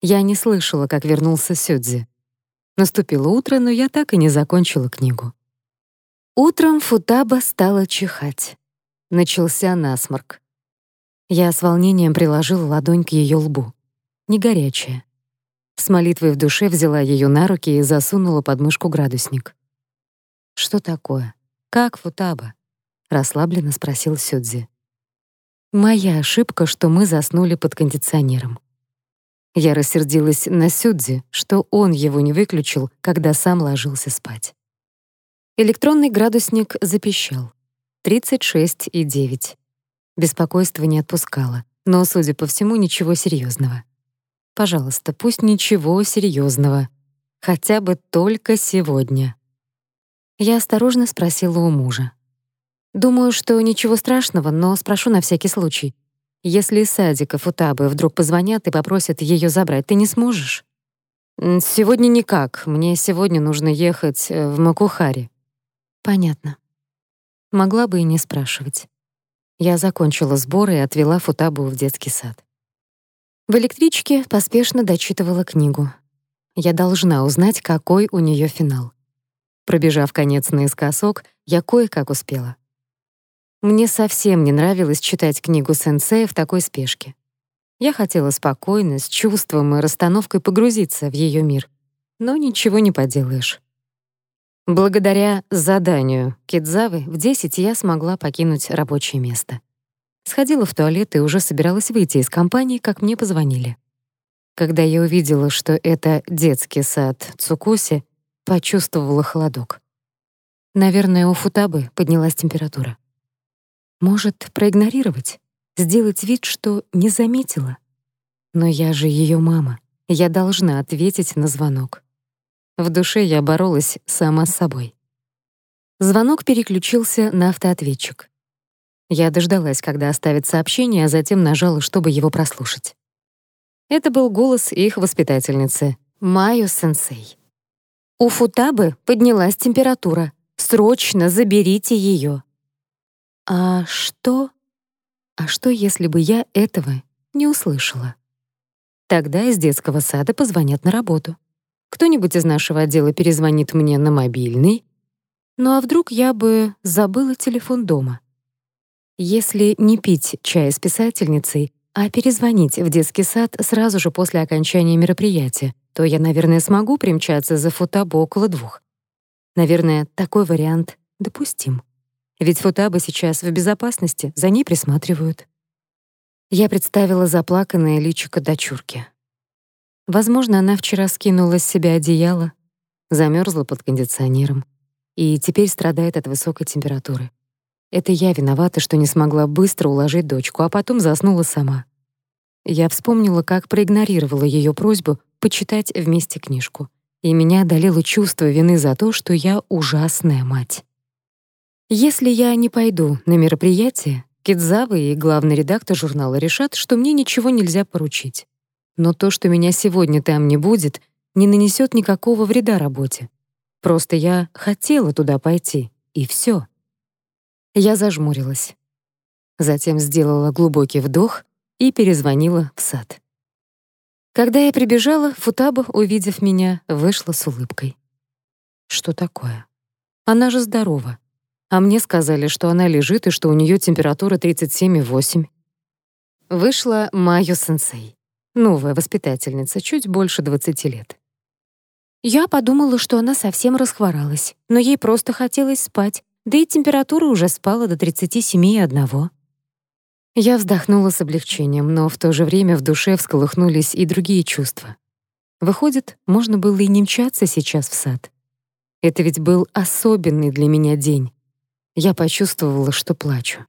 Я не слышала, как вернулся Сюдзи. Наступило утро, но я так и не закончила книгу. Утром Футаба стала чихать. Начался насморк. Я с волнением приложила ладонь к ее лбу. Не горячая. С молитвой в душе взяла ее на руки и засунула под мышку градусник. «Что такое? Как Футаба?» — расслабленно спросил Сюдзи. «Моя ошибка, что мы заснули под кондиционером». Я рассердилась на Сюдзи, что он его не выключил, когда сам ложился спать. Электронный градусник запищал. 36,9. Беспокойство не отпускало, но, судя по всему, ничего серьезного. Пожалуйста, пусть ничего серьезного, Хотя бы только сегодня. Я осторожно спросила у мужа. Думаю, что ничего страшного, но спрошу на всякий случай. Если из садика Футабы вдруг позвонят и попросят ее забрать, ты не сможешь? Сегодня никак. Мне сегодня нужно ехать э, в Макухари. Понятно. Могла бы и не спрашивать. Я закончила сборы и отвела Футабу в детский сад. В электричке поспешно дочитывала книгу. Я должна узнать, какой у нее финал. Пробежав конец наискосок, я кое-как успела. Мне совсем не нравилось читать книгу сенсея в такой спешке. Я хотела спокойно, с чувством и расстановкой погрузиться в ее мир. Но ничего не поделаешь. Благодаря заданию Кидзавы в 10 я смогла покинуть рабочее место. Сходила в туалет и уже собиралась выйти из компании, как мне позвонили. Когда я увидела, что это детский сад Цукуси, почувствовала холодок. Наверное, у Футабы поднялась температура. Может, проигнорировать, сделать вид, что не заметила. Но я же ее мама, я должна ответить на звонок. В душе я боролась сама с собой. Звонок переключился на автоответчик. Я дождалась, когда оставит сообщение, а затем нажала, чтобы его прослушать. Это был голос их воспитательницы, Майо-сенсей. «У Футабы поднялась температура. Срочно заберите ее. А что? А что, если бы я этого не услышала? Тогда из детского сада позвонят на работу. Кто-нибудь из нашего отдела перезвонит мне на мобильный. Ну а вдруг я бы забыла телефон дома? Если не пить чай с писательницей, а перезвонить в детский сад сразу же после окончания мероприятия, то я, наверное, смогу примчаться за футабо около двух. Наверное, такой вариант допустим. Ведь Футаба сейчас в безопасности, за ней присматривают. Я представила заплаканное личико дочурки. Возможно, она вчера скинула с себя одеяло, замерзла под кондиционером и теперь страдает от высокой температуры. Это я виновата, что не смогла быстро уложить дочку, а потом заснула сама. Я вспомнила, как проигнорировала ее просьбу почитать вместе книжку, и меня одолело чувство вины за то, что я ужасная мать. Если я не пойду на мероприятие, Кидзава и главный редактор журнала решат, что мне ничего нельзя поручить. Но то, что меня сегодня там не будет, не нанесет никакого вреда работе. Просто я хотела туда пойти, и все. Я зажмурилась. Затем сделала глубокий вдох и перезвонила в сад. Когда я прибежала, Футаба, увидев меня, вышла с улыбкой. Что такое? Она же здорова. А мне сказали, что она лежит и что у нее температура 37,8. Вышла Майо-сенсей, новая воспитательница, чуть больше 20 лет. Я подумала, что она совсем расхворалась, но ей просто хотелось спать, да и температура уже спала до 37,1. Я вздохнула с облегчением, но в то же время в душе всколыхнулись и другие чувства. Выходит, можно было и не мчаться сейчас в сад. Это ведь был особенный для меня день. Я почувствовала, что плачу.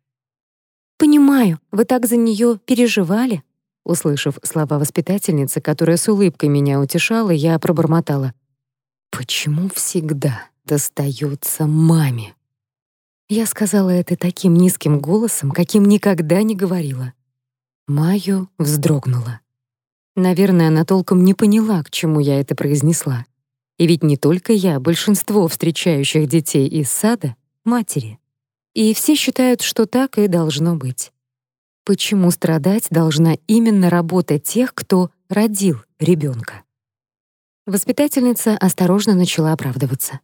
«Понимаю, вы так за нее переживали?» Услышав слова воспитательницы, которая с улыбкой меня утешала, я пробормотала. «Почему всегда достается маме?» Я сказала это таким низким голосом, каким никогда не говорила. Майю вздрогнула. Наверное, она толком не поняла, к чему я это произнесла. И ведь не только я, большинство встречающих детей из сада матери. И все считают, что так и должно быть. Почему страдать должна именно работа тех, кто родил ребенка? Воспитательница осторожно начала оправдываться.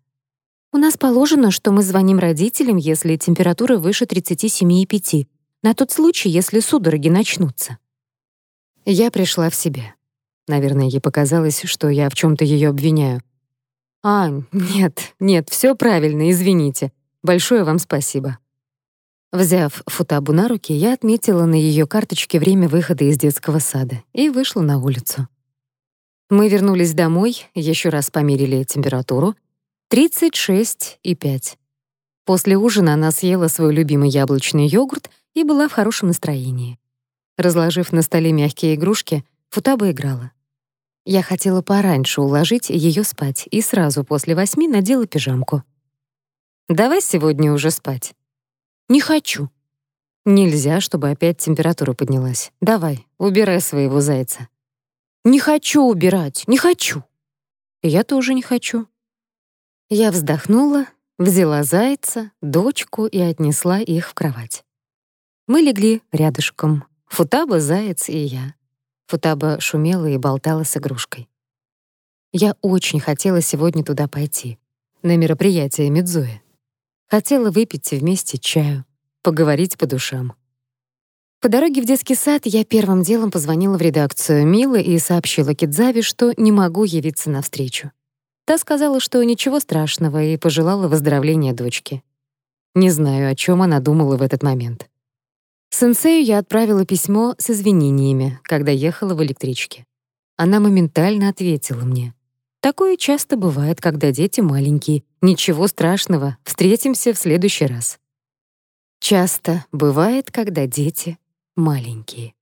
«У нас положено, что мы звоним родителям, если температура выше 37,5, на тот случай, если судороги начнутся». Я пришла в себя. Наверное, ей показалось, что я в чем то ее обвиняю. «А, нет, нет, все правильно, извините. Большое вам спасибо». Взяв Футабу на руки, я отметила на ее карточке время выхода из детского сада и вышла на улицу. Мы вернулись домой, еще раз померили температуру. 36,5. После ужина она съела свой любимый яблочный йогурт и была в хорошем настроении. Разложив на столе мягкие игрушки, Футаба играла. Я хотела пораньше уложить ее спать и сразу после восьми надела пижамку. «Давай сегодня уже спать». «Не хочу». «Нельзя, чтобы опять температура поднялась. Давай, убирай своего зайца». «Не хочу убирать, не хочу». «Я тоже не хочу». Я вздохнула, взяла зайца, дочку и отнесла их в кровать. Мы легли рядышком. Футаба, заяц и я. Футаба шумела и болтала с игрушкой. Я очень хотела сегодня туда пойти, на мероприятие Мидзуэ. Хотела выпить вместе чаю, поговорить по душам. По дороге в детский сад я первым делом позвонила в редакцию Милы и сообщила Кидзаве, что не могу явиться навстречу. Та сказала, что ничего страшного, и пожелала выздоровления дочки. Не знаю, о чем она думала в этот момент. Сенсею я отправила письмо с извинениями, когда ехала в электричке. Она моментально ответила мне. Такое часто бывает, когда дети маленькие. Ничего страшного, встретимся в следующий раз. Часто бывает, когда дети маленькие.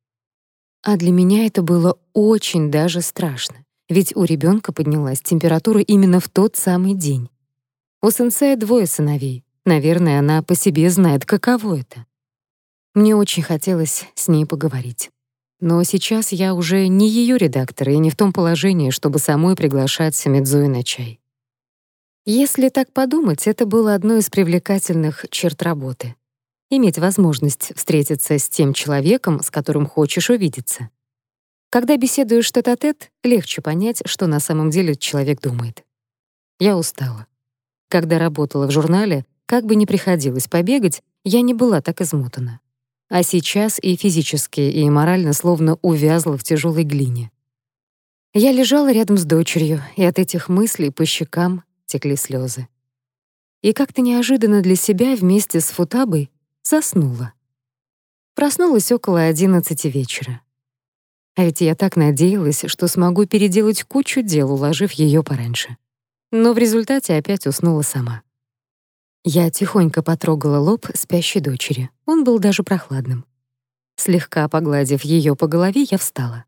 А для меня это было очень даже страшно, ведь у ребенка поднялась температура именно в тот самый день. У сенсея двое сыновей. Наверное, она по себе знает, каково это. Мне очень хотелось с ней поговорить. Но сейчас я уже не ее редактор и не в том положении, чтобы самой приглашать Мидзуи на чай. Если так подумать, это было одной из привлекательных черт работы — иметь возможность встретиться с тем человеком, с которым хочешь увидеться. Когда беседуешь тет-а-тет, легче понять, что на самом деле человек думает. Я устала. Когда работала в журнале, как бы ни приходилось побегать, я не была так измотана а сейчас и физически, и морально словно увязла в тяжелой глине. Я лежала рядом с дочерью, и от этих мыслей по щекам текли слезы. И как-то неожиданно для себя вместе с Футабой заснула. Проснулась около одиннадцати вечера. А ведь я так надеялась, что смогу переделать кучу дел, уложив ее пораньше. Но в результате опять уснула сама. Я тихонько потрогала лоб спящей дочери. Он был даже прохладным. Слегка погладив ее по голове, я встала.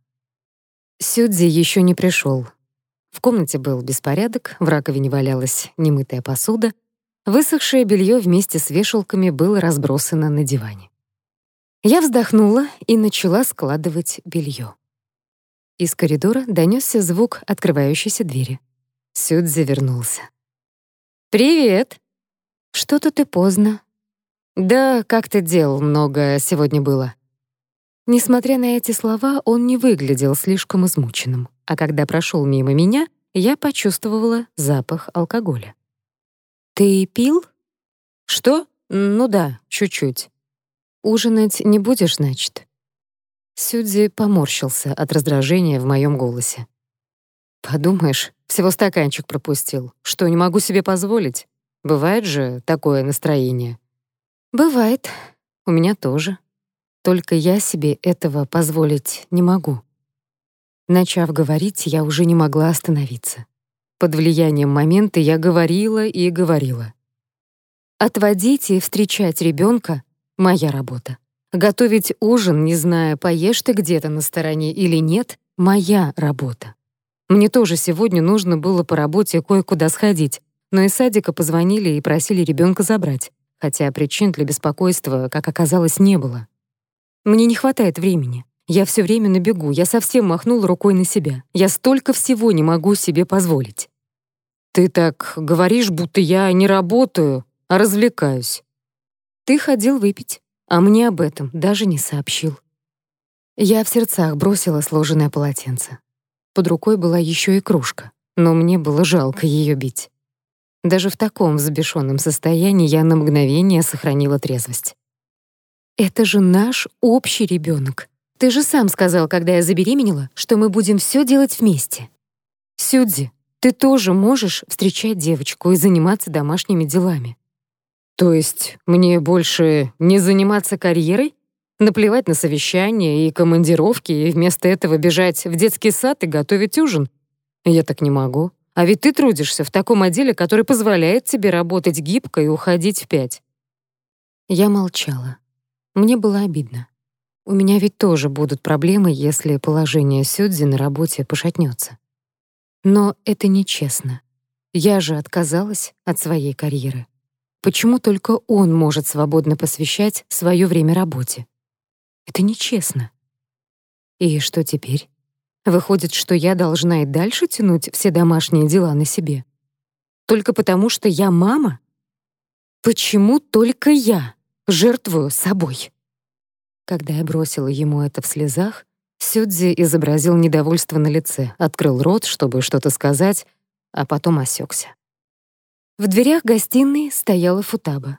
Сюдзи еще не пришел. В комнате был беспорядок, в раковине валялась немытая посуда, высохшее белье вместе с вешалками было разбросано на диване. Я вздохнула и начала складывать белье. Из коридора донесся звук открывающейся двери. Сюдзи вернулся. «Привет!» «Что-то ты поздно». «Да, как-то дел много сегодня было». Несмотря на эти слова, он не выглядел слишком измученным, а когда прошел мимо меня, я почувствовала запах алкоголя. «Ты пил?» «Что? Ну да, чуть-чуть». «Ужинать не будешь, значит?» Сюдзи поморщился от раздражения в моем голосе. «Подумаешь, всего стаканчик пропустил. Что, не могу себе позволить? Бывает же такое настроение. Бывает. У меня тоже. Только я себе этого позволить не могу. Начав говорить, я уже не могла остановиться. Под влиянием момента я говорила и говорила. Отводить и встречать ребенка — моя работа. Готовить ужин, не зная, поешь ты где-то на стороне или нет, — моя работа. Мне тоже сегодня нужно было по работе кое-куда сходить, но из садика позвонили и просили ребенка забрать, хотя причин для беспокойства, как оказалось, не было. Мне не хватает времени. Я все время на бегу, я совсем махнул рукой на себя. Я столько всего не могу себе позволить. «Ты так говоришь, будто я не работаю, а развлекаюсь». Ты ходил выпить, а мне об этом даже не сообщил. Я в сердцах бросила сложенное полотенце. Под рукой была еще и кружка, но мне было жалко ее бить. Даже в таком взбешенном состоянии я на мгновение сохранила трезвость. «Это же наш общий ребенок. Ты же сам сказал, когда я забеременела, что мы будем все делать вместе. Сюдзи, ты тоже можешь встречать девочку и заниматься домашними делами. То есть мне больше не заниматься карьерой? Наплевать на совещания и командировки и вместо этого бежать в детский сад и готовить ужин? Я так не могу. А ведь ты трудишься в таком отделе, который позволяет тебе работать гибко и уходить в пять. Я молчала. Мне было обидно. У меня ведь тоже будут проблемы, если положение Сюдзи на работе пошатнется. Но это нечестно. Я же отказалась от своей карьеры. Почему только он может свободно посвящать свое время работе? Это нечестно. И что теперь? Выходит, что я должна и дальше тянуть все домашние дела на себе? Только потому, что я мама? Почему только я жертвую собой? Когда я бросила ему это в слезах, Сюдзи изобразил недовольство на лице, открыл рот, чтобы что-то сказать, а потом осекся. В дверях гостиной стояла Футаба.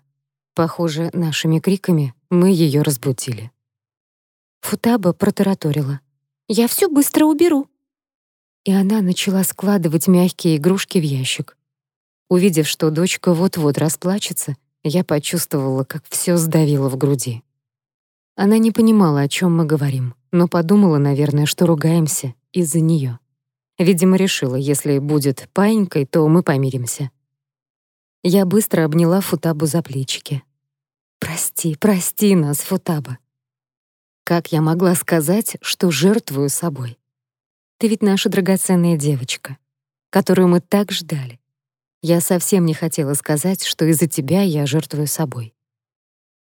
Похоже, нашими криками мы ее разбудили. Футаба протараторила. «Я все быстро уберу». И она начала складывать мягкие игрушки в ящик. Увидев, что дочка вот-вот расплачется, я почувствовала, как все сдавило в груди. Она не понимала, о чем мы говорим но подумала, наверное, что ругаемся из-за нее. Видимо, решила, если будет паинькой, то мы помиримся. Я быстро обняла Футабу за плечики. «Прости, прости нас, Футаба». Как я могла сказать, что жертвую собой? Ты ведь наша драгоценная девочка, которую мы так ждали. Я совсем не хотела сказать, что из-за тебя я жертвую собой.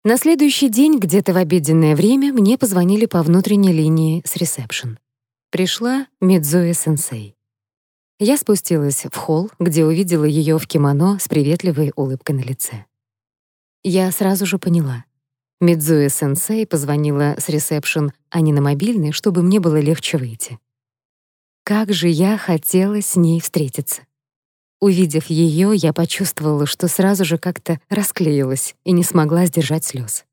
На следующий день, где-то в обеденное время, мне позвонили по внутренней линии с ресепшн. Пришла Мидзуэ-сенсей. Я спустилась в холл, где увидела ее в кимоно с приветливой улыбкой на лице. Я сразу же поняла. Мидзуэ-сенсей позвонила с ресепшн, а не на мобильный, чтобы мне было легче выйти. Как же я хотела с ней встретиться. Увидев ее, я почувствовала, что сразу же как-то расклеилась и не смогла сдержать слез.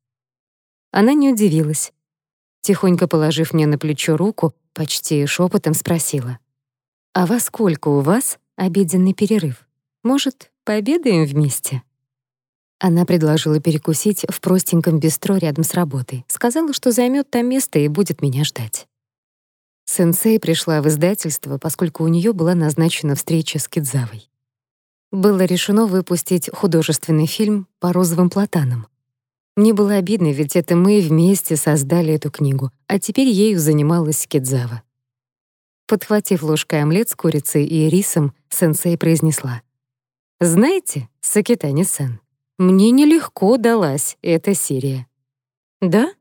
Она не удивилась. Тихонько положив мне на плечо руку, почти шепотом спросила. «А во сколько у вас обеденный перерыв? Может, пообедаем вместе?» Она предложила перекусить в простеньком бистро рядом с работой. Сказала, что займет там место и будет меня ждать. Сенсей пришла в издательство, поскольку у нее была назначена встреча с Кидзавой было решено выпустить художественный фильм по розовым платанам. Мне было обидно, ведь это мы вместе создали эту книгу, а теперь ею занималась Кидзава. Подхватив ложкой омлет с курицей и рисом, сенсей произнесла. «Знаете, Сакитани-сан, мне нелегко далась эта серия». «Да?»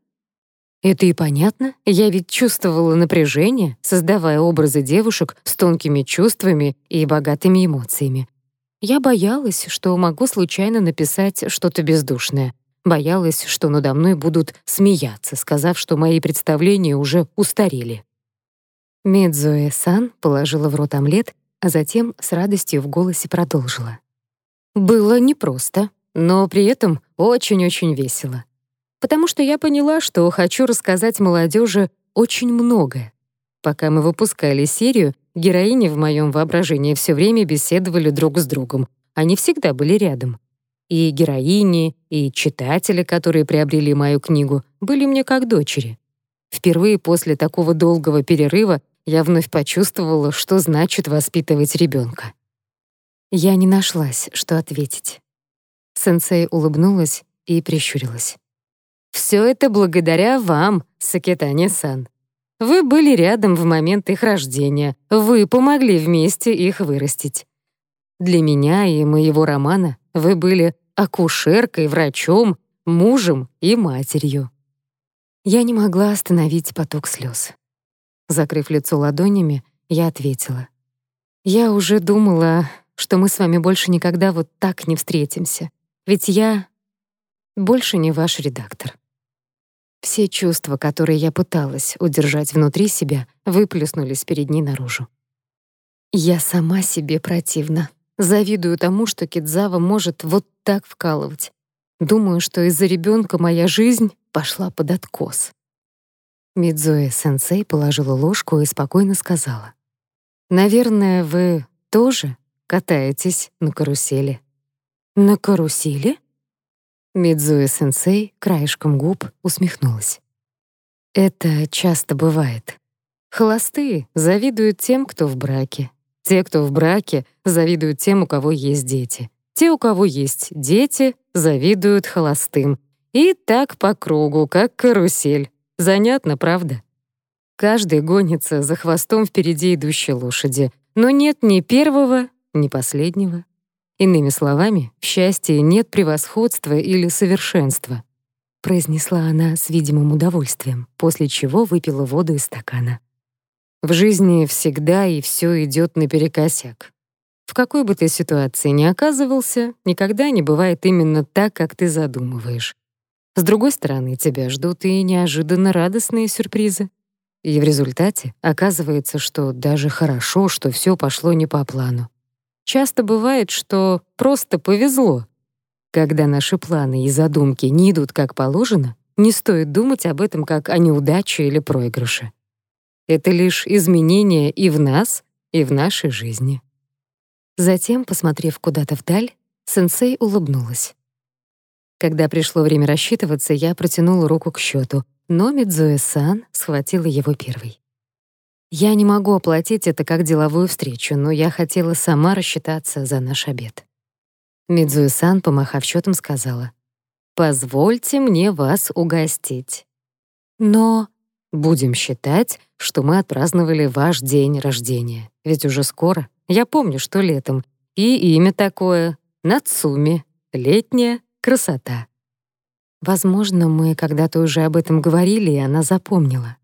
Это и понятно, я ведь чувствовала напряжение, создавая образы девушек с тонкими чувствами и богатыми эмоциями. Я боялась, что могу случайно написать что-то бездушное. Боялась, что надо мной будут смеяться, сказав, что мои представления уже устарели. Медзуэ-сан положила в рот омлет, а затем с радостью в голосе продолжила. «Было непросто, но при этом очень-очень весело. Потому что я поняла, что хочу рассказать молодежи очень многое. Пока мы выпускали серию, Героини в моем воображении все время беседовали друг с другом. Они всегда были рядом. И героини, и читатели, которые приобрели мою книгу, были мне как дочери. Впервые после такого долгого перерыва я вновь почувствовала, что значит воспитывать ребенка. Я не нашлась, что ответить. Сенсей улыбнулась и прищурилась. «Все это благодаря вам, Сакетани-сан. Вы были рядом в момент их рождения, вы помогли вместе их вырастить. Для меня и моего романа вы были акушеркой, врачом, мужем и матерью. Я не могла остановить поток слез. Закрыв лицо ладонями, я ответила. «Я уже думала, что мы с вами больше никогда вот так не встретимся. Ведь я больше не ваш редактор. Все чувства, которые я пыталась удержать внутри себя, выплеснулись перед ней наружу. Я сама себе противна. Завидую тому, что Кидзава может вот так вкалывать. Думаю, что из-за ребенка моя жизнь пошла под откос. Мидзуэ-сенсей положила ложку и спокойно сказала. «Наверное, вы тоже катаетесь на карусели». «На карусели?» Мидзуэ-сенсей краешком губ усмехнулась. «Это часто бывает. Холостые завидуют тем, кто в браке. Те, кто в браке, завидуют тем, у кого есть дети. Те, у кого есть дети, завидуют холостым. И так по кругу, как карусель. Занятно, правда? Каждый гонится за хвостом впереди идущей лошади, но нет ни первого, ни последнего. Иными словами, в счастье нет превосходства или совершенства, произнесла она с видимым удовольствием, после чего выпила воду из стакана. В жизни всегда и все идет наперекосяк. В какой бы ты ситуации ни оказывался, никогда не бывает именно так, как ты задумываешь. С другой стороны, тебя ждут и неожиданно радостные сюрпризы. И в результате оказывается, что даже хорошо, что все пошло не по плану. Часто бывает, что просто повезло. Когда наши планы и задумки не идут как положено, не стоит думать об этом как о неудаче или проигрыше. Это лишь изменения и в нас, и в нашей жизни. Затем, посмотрев куда-то вдаль, сенсей улыбнулась. Когда пришло время рассчитываться, я протянула руку к счету, но Мидзуэ-сан схватила его первой. Я не могу оплатить это как деловую встречу, но я хотела сама рассчитаться за наш обед. Мидзуэ-сан, помахав счетом, сказала, «Позвольте мне вас угостить. Но будем считать, что мы отпраздновали ваш день рождения, ведь уже скоро, я помню, что летом, и имя такое — Нацуми, летняя красота». Возможно, мы когда-то уже об этом говорили, и она запомнила.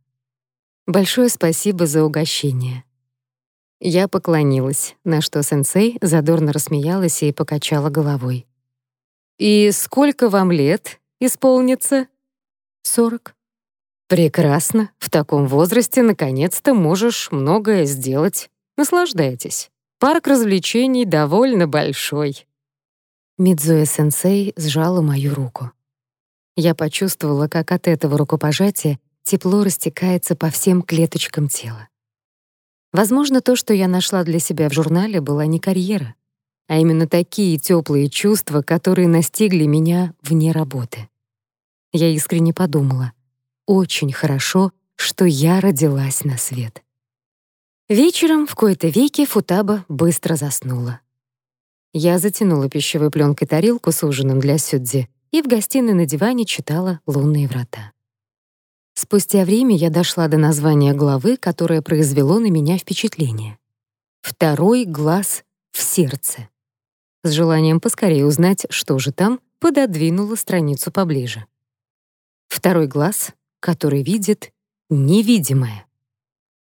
Большое спасибо за угощение. Я поклонилась, на что сенсей задорно рассмеялась и покачала головой. «И сколько вам лет исполнится?» «Сорок». «Прекрасно. В таком возрасте наконец-то можешь многое сделать. Наслаждайтесь. Парк развлечений довольно большой». Мидзуэ-сенсей сжала мою руку. Я почувствовала, как от этого рукопожатия тепло растекается по всем клеточкам тела. Возможно, то, что я нашла для себя в журнале, была не карьера, а именно такие теплые чувства, которые настигли меня вне работы. Я искренне подумала, очень хорошо, что я родилась на свет. Вечером в кои-то веки Футаба быстро заснула. Я затянула пищевой пленкой тарелку с ужином для Сюдзи и в гостиной на диване читала «Лунные врата». Спустя время я дошла до названия главы, которое произвело на меня впечатление. «Второй глаз в сердце». С желанием поскорее узнать, что же там, пододвинула страницу поближе. Второй глаз, который видит невидимое.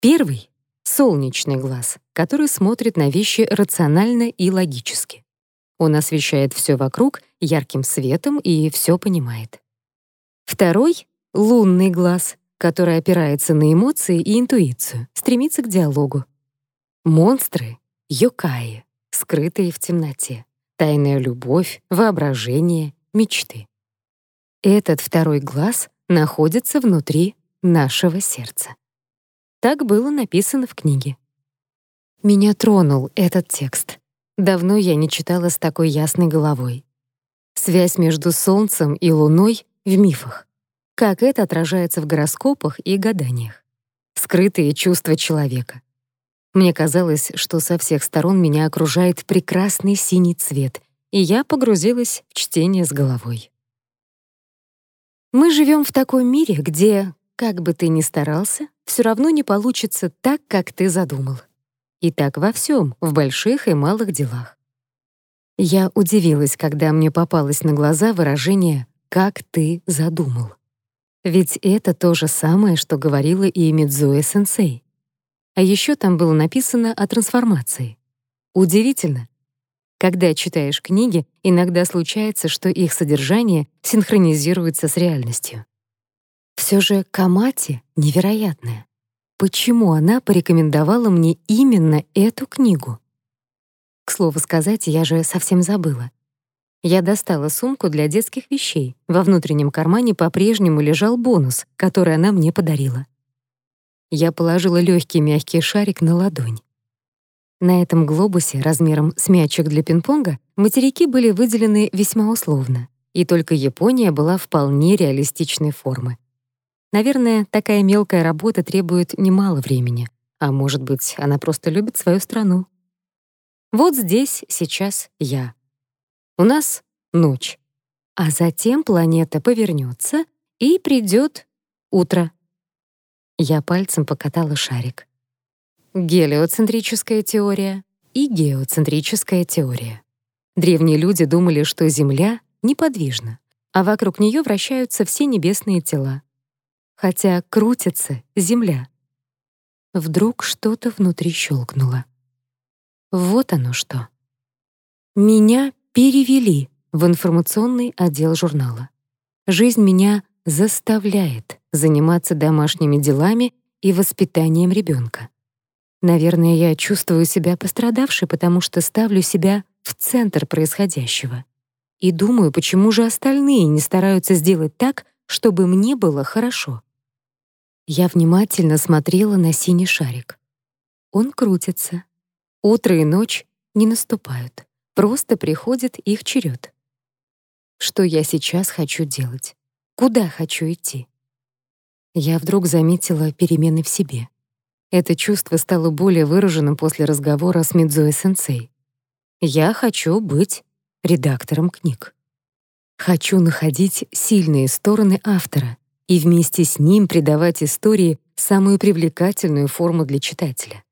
Первый — солнечный глаз, который смотрит на вещи рационально и логически. Он освещает все вокруг ярким светом и все понимает. Второй Лунный глаз, который опирается на эмоции и интуицию, стремится к диалогу. Монстры — йокаи, скрытые в темноте. Тайная любовь, воображение, мечты. Этот второй глаз находится внутри нашего сердца. Так было написано в книге. Меня тронул этот текст. Давно я не читала с такой ясной головой. Связь между Солнцем и Луной в мифах как это отражается в гороскопах и гаданиях. Скрытые чувства человека. Мне казалось, что со всех сторон меня окружает прекрасный синий цвет, и я погрузилась в чтение с головой. Мы живем в таком мире, где, как бы ты ни старался, все равно не получится так, как ты задумал. И так во всем, в больших и малых делах. Я удивилась, когда мне попалось на глаза выражение «как ты задумал». Ведь это то же самое, что говорила и Мидзуэ-сенсей. А еще там было написано о трансформации. Удивительно. Когда читаешь книги, иногда случается, что их содержание синхронизируется с реальностью. Все же Камати невероятная. Почему она порекомендовала мне именно эту книгу? К слову сказать, я же совсем забыла. Я достала сумку для детских вещей. Во внутреннем кармане по-прежнему лежал бонус, который она мне подарила. Я положила легкий мягкий шарик на ладонь. На этом глобусе размером с мячик для пинг-понга материки были выделены весьма условно, и только Япония была вполне реалистичной формы. Наверное, такая мелкая работа требует немало времени, а может быть, она просто любит свою страну. Вот здесь сейчас я. У нас ночь, а затем планета повернется и придет утро. Я пальцем покатала шарик. Гелиоцентрическая теория и геоцентрическая теория. Древние люди думали, что Земля неподвижна, а вокруг нее вращаются все небесные тела. Хотя крутится Земля. Вдруг что-то внутри щелкнуло. Вот оно что. Меня перевели в информационный отдел журнала. Жизнь меня заставляет заниматься домашними делами и воспитанием ребенка. Наверное, я чувствую себя пострадавшей, потому что ставлю себя в центр происходящего. И думаю, почему же остальные не стараются сделать так, чтобы мне было хорошо. Я внимательно смотрела на синий шарик. Он крутится, Утро и ночь не наступают, просто приходит их черед. Что я сейчас хочу делать? Куда хочу идти? Я вдруг заметила перемены в себе. Это чувство стало более выраженным после разговора с Мидзуэ-сенсей. Я хочу быть редактором книг. Хочу находить сильные стороны автора и вместе с ним придавать истории самую привлекательную форму для читателя.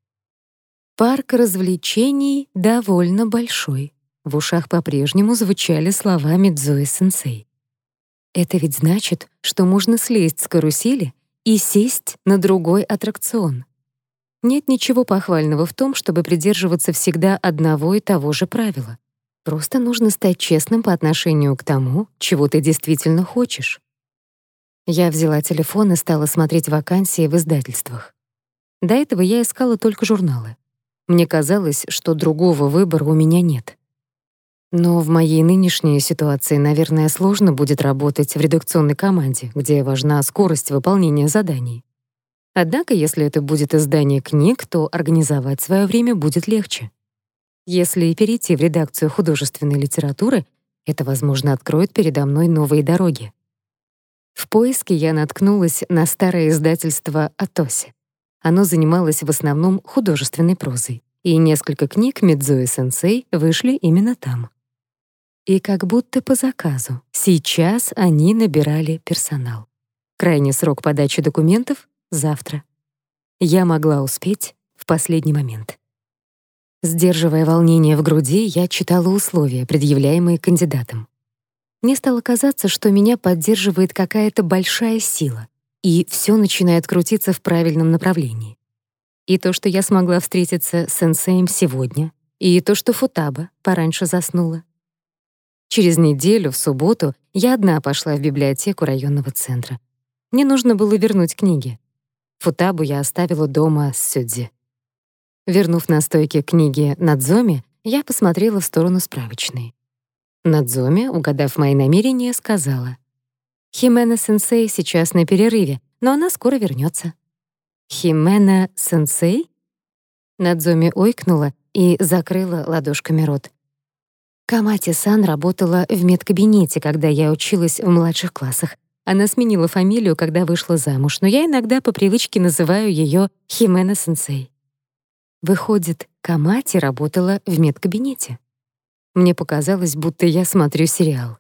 Парк развлечений довольно большой. В ушах по-прежнему звучали слова Мидзуэ-сенсей. Это ведь значит, что можно слезть с карусели и сесть на другой аттракцион. Нет ничего похвального в том, чтобы придерживаться всегда одного и того же правила. Просто нужно стать честным по отношению к тому, чего ты действительно хочешь. Я взяла телефон и стала смотреть вакансии в издательствах. До этого я искала только журналы. Мне казалось, что другого выбора у меня нет. Но в моей нынешней ситуации, наверное, сложно будет работать в редакционной команде, где важна скорость выполнения заданий. Однако, если это будет издание книг, то организовать свое время будет легче. Если перейти в редакцию художественной литературы, это, возможно, откроет передо мной новые дороги. В поиске я наткнулась на старое издательство «Атоси». Оно занималось в основном художественной прозой, и несколько книг Мидзуэ-сенсей вышли именно там. И как будто по заказу, сейчас они набирали персонал. Крайний срок подачи документов — завтра. Я могла успеть в последний момент. Сдерживая волнение в груди, я читала условия, предъявляемые кандидатам. Мне стало казаться, что меня поддерживает какая-то большая сила, и все начинает крутиться в правильном направлении. И то, что я смогла встретиться с сенсеем сегодня, и то, что Футаба пораньше заснула. Через неделю, в субботу, я одна пошла в библиотеку районного центра. Мне нужно было вернуть книги. Футабу я оставила дома с Сюдзи. Вернув на стойке книги Надзоми, я посмотрела в сторону справочной. Надзоми, угадав мои намерения, сказала, Химена-сенсей сейчас на перерыве, но она скоро вернется. Химена-сенсей? Надзоми ойкнула и закрыла ладошками рот. Камати-сан работала в медкабинете, когда я училась в младших классах. Она сменила фамилию, когда вышла замуж, но я иногда по привычке называю ее Химена-сенсей. Выходит, Камати работала в медкабинете. Мне показалось, будто я смотрю сериал.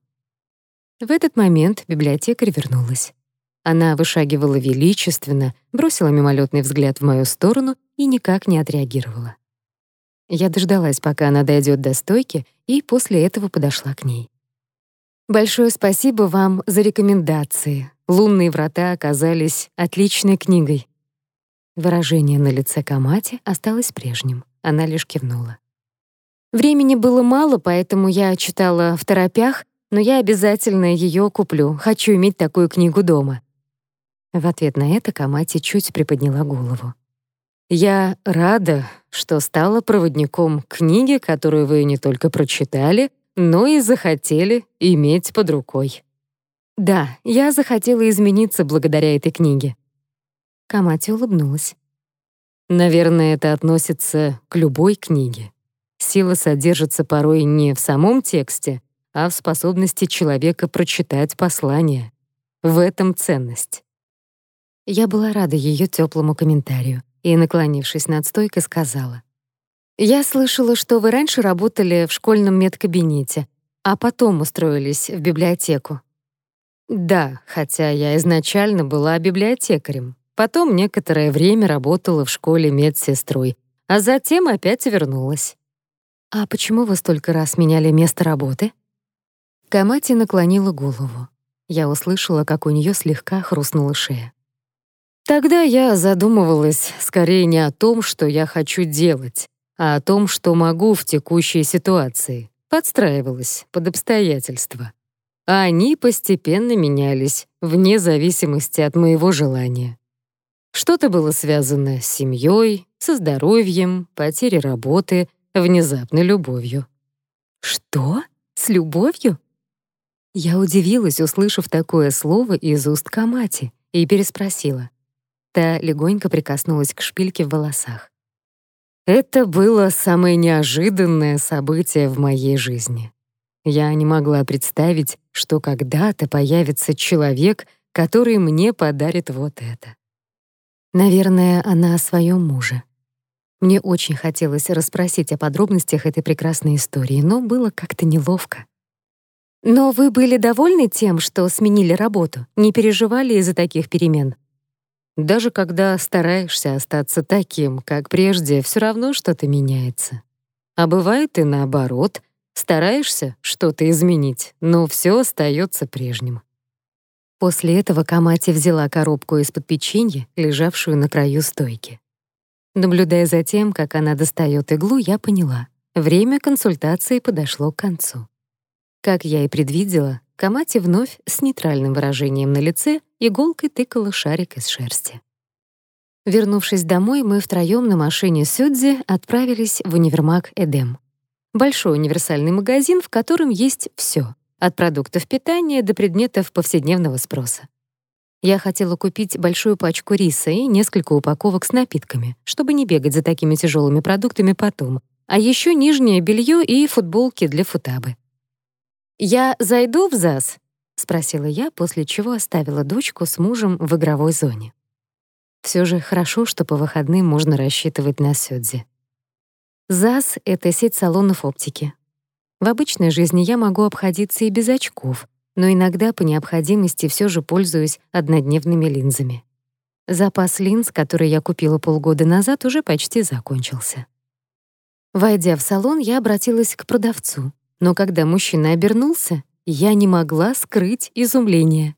В этот момент библиотекарь вернулась. Она вышагивала величественно, бросила мимолетный взгляд в мою сторону и никак не отреагировала. Я дождалась, пока она дойдет до стойки, и после этого подошла к ней. «Большое спасибо вам за рекомендации. «Лунные врата» оказались отличной книгой». Выражение на лице Камати осталось прежним. Она лишь кивнула. Времени было мало, поэтому я читала в торопях, но я обязательно ее куплю. Хочу иметь такую книгу дома. В ответ на это Камати чуть приподняла голову. Я рада, что стала проводником книги, которую вы не только прочитали, но и захотели иметь под рукой. Да, я захотела измениться благодаря этой книге. Камати улыбнулась. Наверное, это относится к любой книге. Сила содержится порой не в самом тексте, а в способности человека прочитать послание. В этом ценность. Я была рада ее теплому комментарию и, наклонившись над стойкой, сказала. «Я слышала, что вы раньше работали в школьном медкабинете, а потом устроились в библиотеку». «Да, хотя я изначально была библиотекарем. Потом некоторое время работала в школе медсестрой, а затем опять вернулась». «А почему вы столько раз меняли место работы?» Камати наклонила голову. Я услышала, как у нее слегка хрустнула шея. Тогда я задумывалась скорее не о том, что я хочу делать, а о том, что могу в текущей ситуации. Подстраивалась под обстоятельства. А они постепенно менялись, вне зависимости от моего желания. Что-то было связано с семьей, со здоровьем, потерей работы, внезапной любовью. Что? С любовью? Я удивилась, услышав такое слово из уст Камати, и переспросила. Та легонько прикоснулась к шпильке в волосах. Это было самое неожиданное событие в моей жизни. Я не могла представить, что когда-то появится человек, который мне подарит вот это. Наверное, она о своем муже. Мне очень хотелось расспросить о подробностях этой прекрасной истории, но было как-то неловко. Но вы были довольны тем, что сменили работу, не переживали из-за таких перемен? Даже когда стараешься остаться таким, как прежде, все равно что-то меняется. А бывает и наоборот, стараешься что-то изменить, но все остается прежним. После этого Камати взяла коробку из-под печенья, лежавшую на краю стойки. Наблюдая за тем, как она достает иглу, я поняла, время консультации подошло к концу. Как я и предвидела, Камати вновь с нейтральным выражением на лице иголкой тыкала шарик из шерсти. Вернувшись домой, мы втроём на машине Сюдзи отправились в универмаг «Эдем». Большой универсальный магазин, в котором есть всё, от продуктов питания до предметов повседневного спроса. Я хотела купить большую пачку риса и несколько упаковок с напитками, чтобы не бегать за такими тяжелыми продуктами потом, а ещё нижнее белье и футболки для футабы. «Я зайду в ЗАЗ?» — спросила я, после чего оставила дочку с мужем в игровой зоне. Все же хорошо, что по выходным можно рассчитывать на Сёдзи. ЗАЗ — это сеть салонов оптики. В обычной жизни я могу обходиться и без очков, но иногда по необходимости все же пользуюсь однодневными линзами. Запас линз, который я купила полгода назад, уже почти закончился. Войдя в салон, я обратилась к продавцу, но когда мужчина обернулся, я не могла скрыть изумление.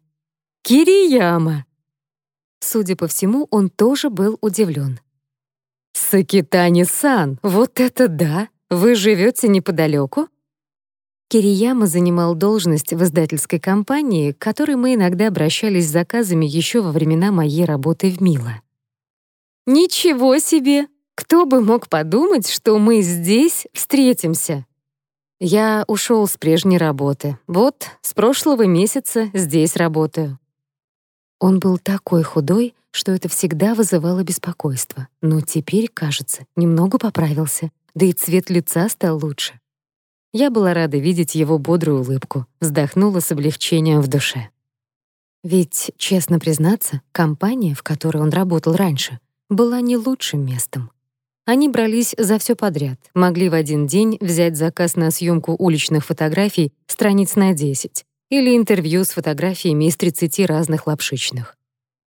«Кирияма!» Судя по всему, он тоже был удивлен. «Сакитани-сан, вот это да! Вы живете неподалеку?» Кирияма занимал должность в издательской компании, к которой мы иногда обращались с заказами еще во времена моей работы в Мила. «Ничего себе! Кто бы мог подумать, что мы здесь встретимся?» Я ушел с прежней работы. Вот, с прошлого месяца здесь работаю. Он был такой худой, что это всегда вызывало беспокойство. Но теперь, кажется, немного поправился, да и цвет лица стал лучше. Я была рада видеть его бодрую улыбку, вздохнула с облегчением в душе. Ведь, честно признаться, компания, в которой он работал раньше, была не лучшим местом. Они брались за все подряд, могли в один день взять заказ на съемку уличных фотографий страниц на 10 или интервью с фотографиями из 30 разных лапшичных.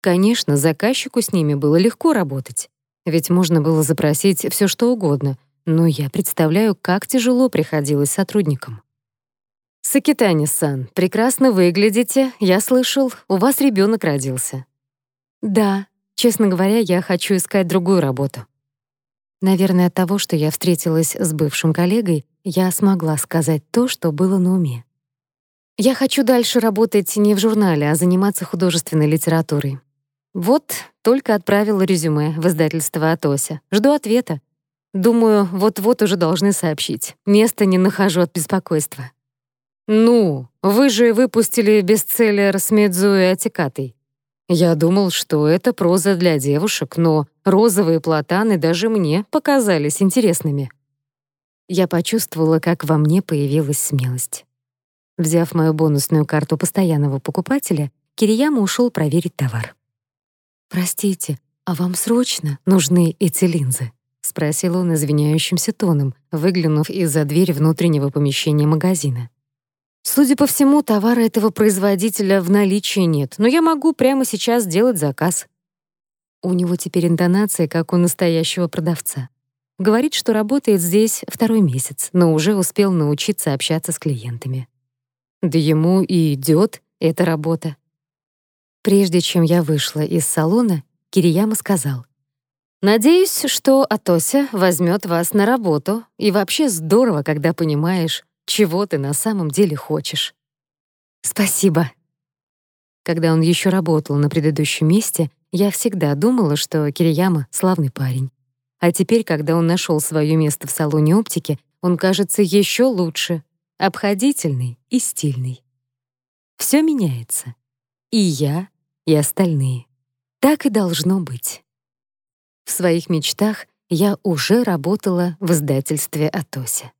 Конечно, заказчику с ними было легко работать, ведь можно было запросить все что угодно, но я представляю, как тяжело приходилось сотрудникам. «Сакитани-сан, прекрасно выглядите. Я слышал, у вас ребенок родился». «Да. Честно говоря, я хочу искать другую работу». Наверное, от того, что я встретилась с бывшим коллегой, я смогла сказать то, что было на уме. Я хочу дальше работать не в журнале, а заниматься художественной литературой. Вот, только отправила резюме в издательство «Атося». Жду ответа. Думаю, вот-вот уже должны сообщить. Места не нахожу от беспокойства. «Ну, вы же выпустили бестселлер с Медзуи Атикатой. Я думал, что это проза для девушек, но розовые платаны даже мне показались интересными». Я почувствовала, как во мне появилась смелость. Взяв мою бонусную карту постоянного покупателя, Кирияма ушел проверить товар. «Простите, а вам срочно нужны эти линзы?» — спросил он извиняющимся тоном, выглянув из-за двери внутреннего помещения магазина. «Судя по всему, товара этого производителя в наличии нет, но я могу прямо сейчас сделать заказ». У него теперь интонация, как у настоящего продавца. Говорит, что работает здесь второй месяц, но уже успел научиться общаться с клиентами. Да ему и идет эта работа. Прежде чем я вышла из салона, Кирияма сказал, «Надеюсь, что Атося возьмет вас на работу, и вообще здорово, когда понимаешь, чего ты на самом деле хочешь». «Спасибо». Когда он еще работал на предыдущем месте, я всегда думала, что Кирияма — славный парень. А теперь, когда он нашел свое место в салоне оптики, он кажется еще лучше, обходительный и стильный. Все меняется. И я, и остальные. Так и должно быть. В своих мечтах я уже работала в издательстве Атося.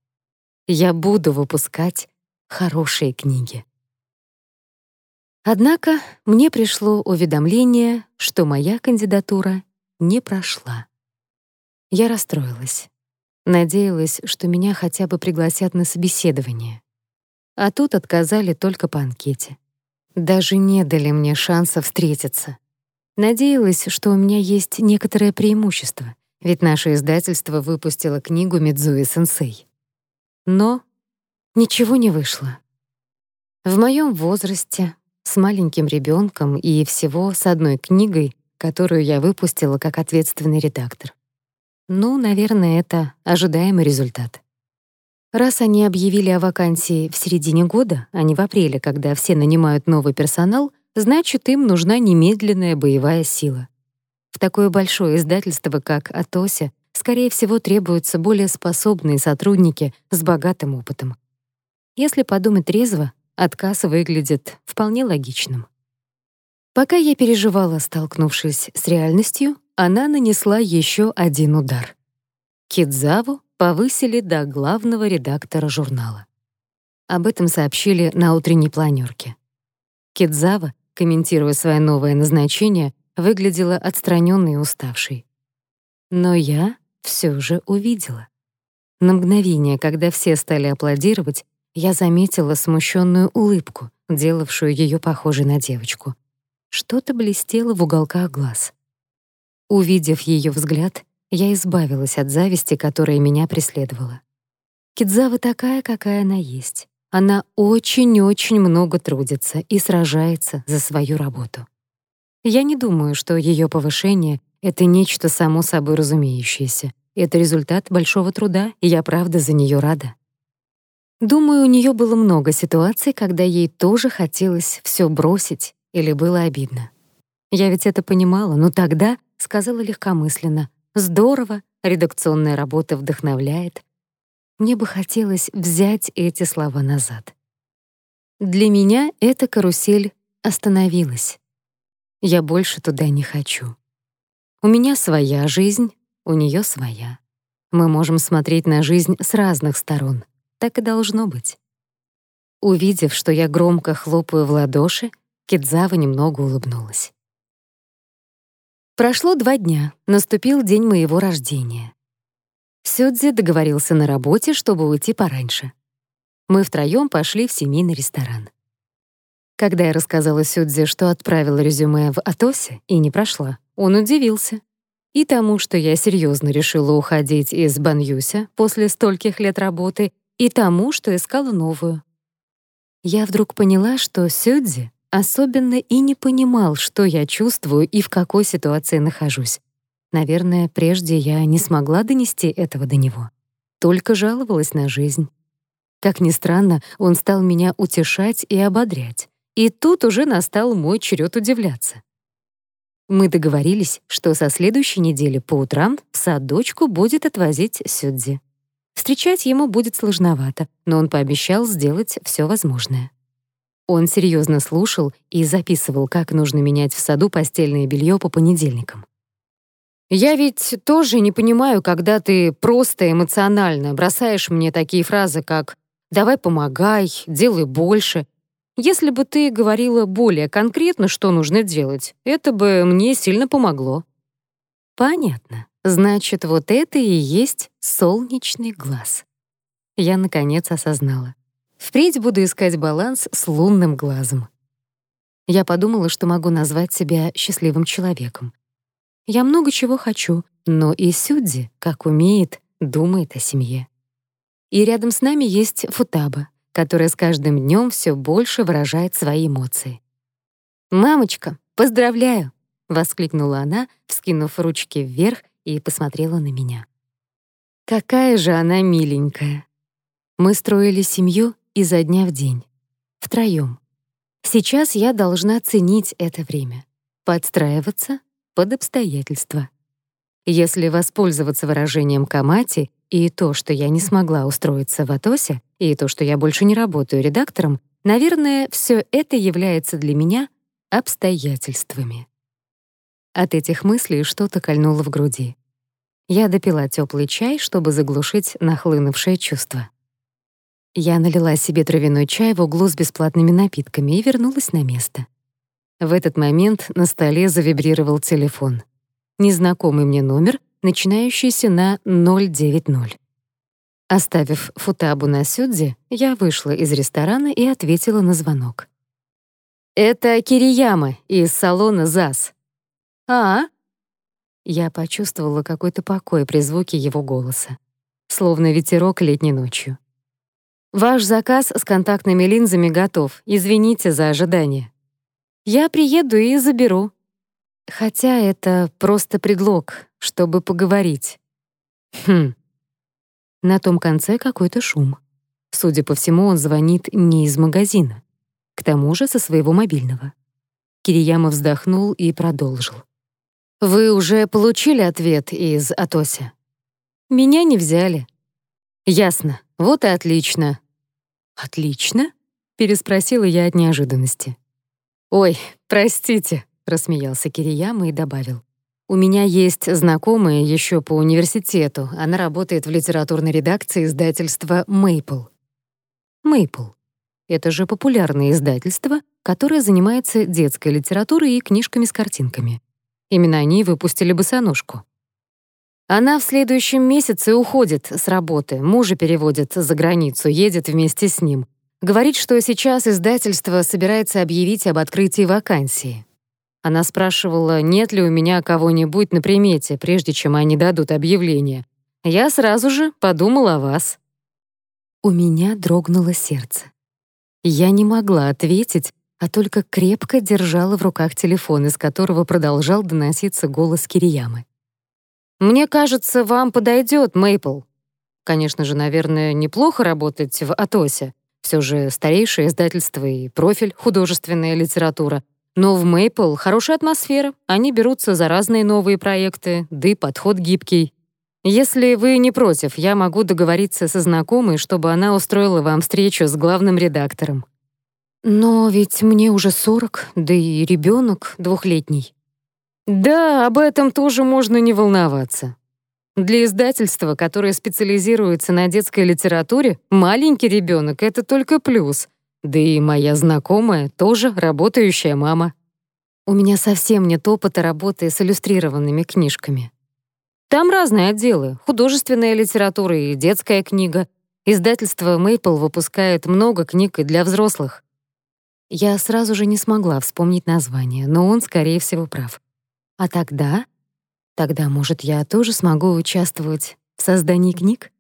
Я буду выпускать хорошие книги. Однако мне пришло уведомление, что моя кандидатура не прошла. Я расстроилась. Надеялась, что меня хотя бы пригласят на собеседование. А тут отказали только по анкете. Даже не дали мне шанса встретиться. Надеялась, что у меня есть некоторое преимущество, ведь наше издательство выпустило книгу Мидзуи-сенсей. Но ничего не вышло. В моем возрасте, с маленьким ребенком и всего с одной книгой, которую я выпустила как ответственный редактор. Ну, наверное, это ожидаемый результат. Раз они объявили о вакансии в середине года, а не в апреле, когда все нанимают новый персонал, значит, им нужна немедленная боевая сила. В такое большое издательство, как «Атося», скорее всего, требуются более способные сотрудники с богатым опытом. Если подумать трезво, отказ выглядит вполне логичным. Пока я переживала, столкнувшись с реальностью, она нанесла еще один удар. Кидзаву повысили до главного редактора журнала. Об этом сообщили на утренней планерке. Кидзава, комментируя свое новое назначение, выглядела отстраненной и уставшей. Но я все же увидела. На мгновение, когда все стали аплодировать, я заметила смущенную улыбку, делавшую ее похожей на девочку. Что-то блестело в уголках глаз. Увидев ее взгляд, я избавилась от зависти, которая меня преследовала. Кидзава такая, какая она есть. Она очень-очень много трудится и сражается за свою работу. Я не думаю, что ее повышение — это нечто само собой разумеющееся. Это результат большого труда, и я правда за нее рада. Думаю, у нее было много ситуаций, когда ей тоже хотелось все бросить или было обидно. Я ведь это понимала, но тогда сказала легкомысленно. «Здорово, редакционная работа вдохновляет». Мне бы хотелось взять эти слова назад. Для меня эта карусель остановилась. Я больше туда не хочу. У меня своя жизнь, у нее своя. Мы можем смотреть на жизнь с разных сторон. Так и должно быть. Увидев, что я громко хлопаю в ладоши, Кидзава немного улыбнулась. Прошло два дня, наступил день моего рождения. Сёдзи договорился на работе, чтобы уйти пораньше. Мы втроём пошли в семейный ресторан. Когда я рассказала Сёдзи, что отправила резюме в Атосе и не прошла, он удивился. И тому, что я серьёзно решила уходить из Баньюся после стольких лет работы, и тому, что искала новую. Я вдруг поняла, что Сёдзи особенно и не понимал, что я чувствую и в какой ситуации нахожусь. Наверное, прежде я не смогла донести этого до него. Только жаловалась на жизнь. Как ни странно, он стал меня утешать и ободрять. И тут уже настал мой черед удивляться. Мы договорились, что со следующей недели по утрам в сад дочку будет отвозить Сюдзи. Встречать ему будет сложновато, но он пообещал сделать все возможное. Он серьезно слушал и записывал, как нужно менять в саду постельное белье по понедельникам. Я ведь тоже не понимаю, когда ты просто эмоционально бросаешь мне такие фразы, как «давай помогай», «делай больше». Если бы ты говорила более конкретно, что нужно делать, это бы мне сильно помогло. Понятно. Значит, вот это и есть солнечный глаз. Я, наконец, осознала. Впредь буду искать баланс с лунным глазом. Я подумала, что могу назвать себя счастливым человеком. Я много чего хочу, но и Сюдзи, как умеет, думает о семье. И рядом с нами есть Футаба, которая с каждым днем все больше выражает свои эмоции. «Мамочка, поздравляю!» — воскликнула она, вскинув ручки вверх и посмотрела на меня. «Какая же она миленькая!» Мы строили семью изо дня в день, втроём. Сейчас я должна ценить это время, подстраиваться под обстоятельства. Если воспользоваться выражением Камати и то, что я не смогла устроиться в Атосе, и то, что я больше не работаю редактором, наверное, все это является для меня обстоятельствами. От этих мыслей что-то кольнуло в груди. Я допила теплый чай, чтобы заглушить нахлынувшее чувство. Я налила себе травяной чай в углу с бесплатными напитками и вернулась на место. В этот момент на столе завибрировал телефон. Незнакомый мне номер, начинающийся на 090. Оставив футабу на Сюдзе, я вышла из ресторана и ответила на звонок. «Это Кирияма из салона ЗАС». «А?» Я почувствовала какой-то покой при звуке его голоса, словно ветерок летней ночью. «Ваш заказ с контактными линзами готов. Извините за ожидание». Я приеду и заберу. Хотя это просто предлог, чтобы поговорить. Хм. На том конце какой-то шум. Судя по всему, он звонит не из магазина. К тому же со своего мобильного. Кирияма вздохнул и продолжил. «Вы уже получили ответ из Атося?» «Меня не взяли». «Ясно. Вот и отлично». «Отлично?» — переспросила я от неожиданности. «Ой, простите», — рассмеялся Кирияма и добавил. «У меня есть знакомая еще по университету. Она работает в литературной редакции издательства «Мейпл». «Мейпл» — это же популярное издательство, которое занимается детской литературой и книжками с картинками. Именно они выпустили «Босоножку». Она в следующем месяце уходит с работы, мужа переводит за границу, едет вместе с ним. Говорит, что сейчас издательство собирается объявить об открытии вакансии. Она спрашивала, нет ли у меня кого-нибудь на примете, прежде чем они дадут объявление. Я сразу же подумала о вас. У меня дрогнуло сердце. Я не могла ответить, а только крепко держала в руках телефон, из которого продолжал доноситься голос Кириямы. «Мне кажется, вам подойдет, Мейпл. Конечно же, наверное, неплохо работать в Атосе, все же старейшее издательство и профиль художественная литература. Но в Maple хорошая атмосфера, они берутся за разные новые проекты, да и подход гибкий. Если вы не против, я могу договориться со знакомой, чтобы она устроила вам встречу с главным редактором. Но ведь мне уже сорок, да и ребенок двухлетний. Да, об этом тоже можно не волноваться. Для издательства, которое специализируется на детской литературе, маленький ребенок — это только плюс. Да и моя знакомая тоже работающая мама. У меня совсем нет опыта работы с иллюстрированными книжками. Там разные отделы — художественная литература и детская книга. Издательство Maple выпускает много книг и для взрослых. Я сразу же не смогла вспомнить название, но он, скорее всего, прав. А тогда Тогда, может, я тоже смогу участвовать в создании книг?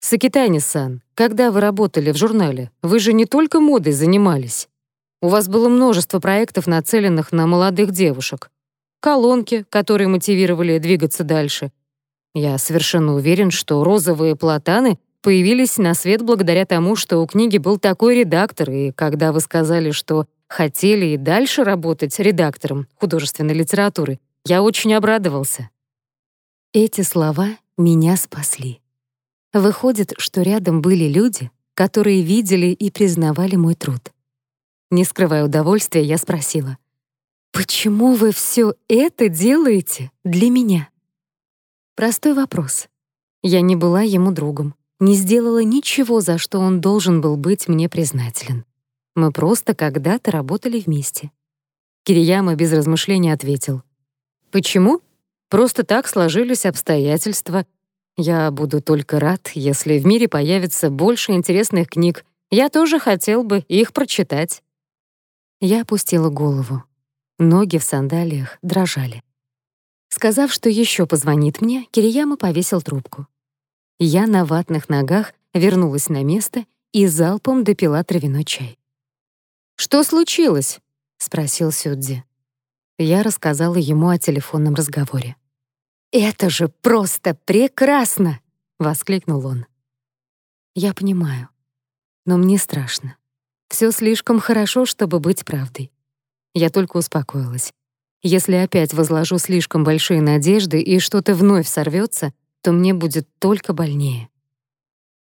Сакитани-сан, когда вы работали в журнале, вы же не только модой занимались. У вас было множество проектов, нацеленных на молодых девушек. колонки, которые мотивировали двигаться дальше. Я совершенно уверен, что розовые платаны появились на свет благодаря тому, что у книги был такой редактор, и когда вы сказали, что хотели и дальше работать редактором художественной литературы, я очень обрадовался. Эти слова меня спасли. Выходит, что рядом были люди, которые видели и признавали мой труд. Не скрывая удовольствия, я спросила, «Почему вы все это делаете для меня?» Простой вопрос. Я не была ему другом, не сделала ничего, за что он должен был быть мне признателен. Мы просто когда-то работали вместе. Кирияма без размышления ответил. «Почему? Просто так сложились обстоятельства. Я буду только рад, если в мире появится больше интересных книг. Я тоже хотел бы их прочитать». Я опустила голову. Ноги в сандалиях дрожали. Сказав, что еще позвонит мне, Кирияма повесил трубку. Я на ватных ногах вернулась на место и залпом допила травяной чай. «Что случилось?» — спросил Сюдзи. Я рассказала ему о телефонном разговоре. «Это же просто прекрасно!» — воскликнул он. «Я понимаю, но мне страшно. Все слишком хорошо, чтобы быть правдой. Я только успокоилась. Если опять возложу слишком большие надежды и что-то вновь сорвется, то мне будет только больнее.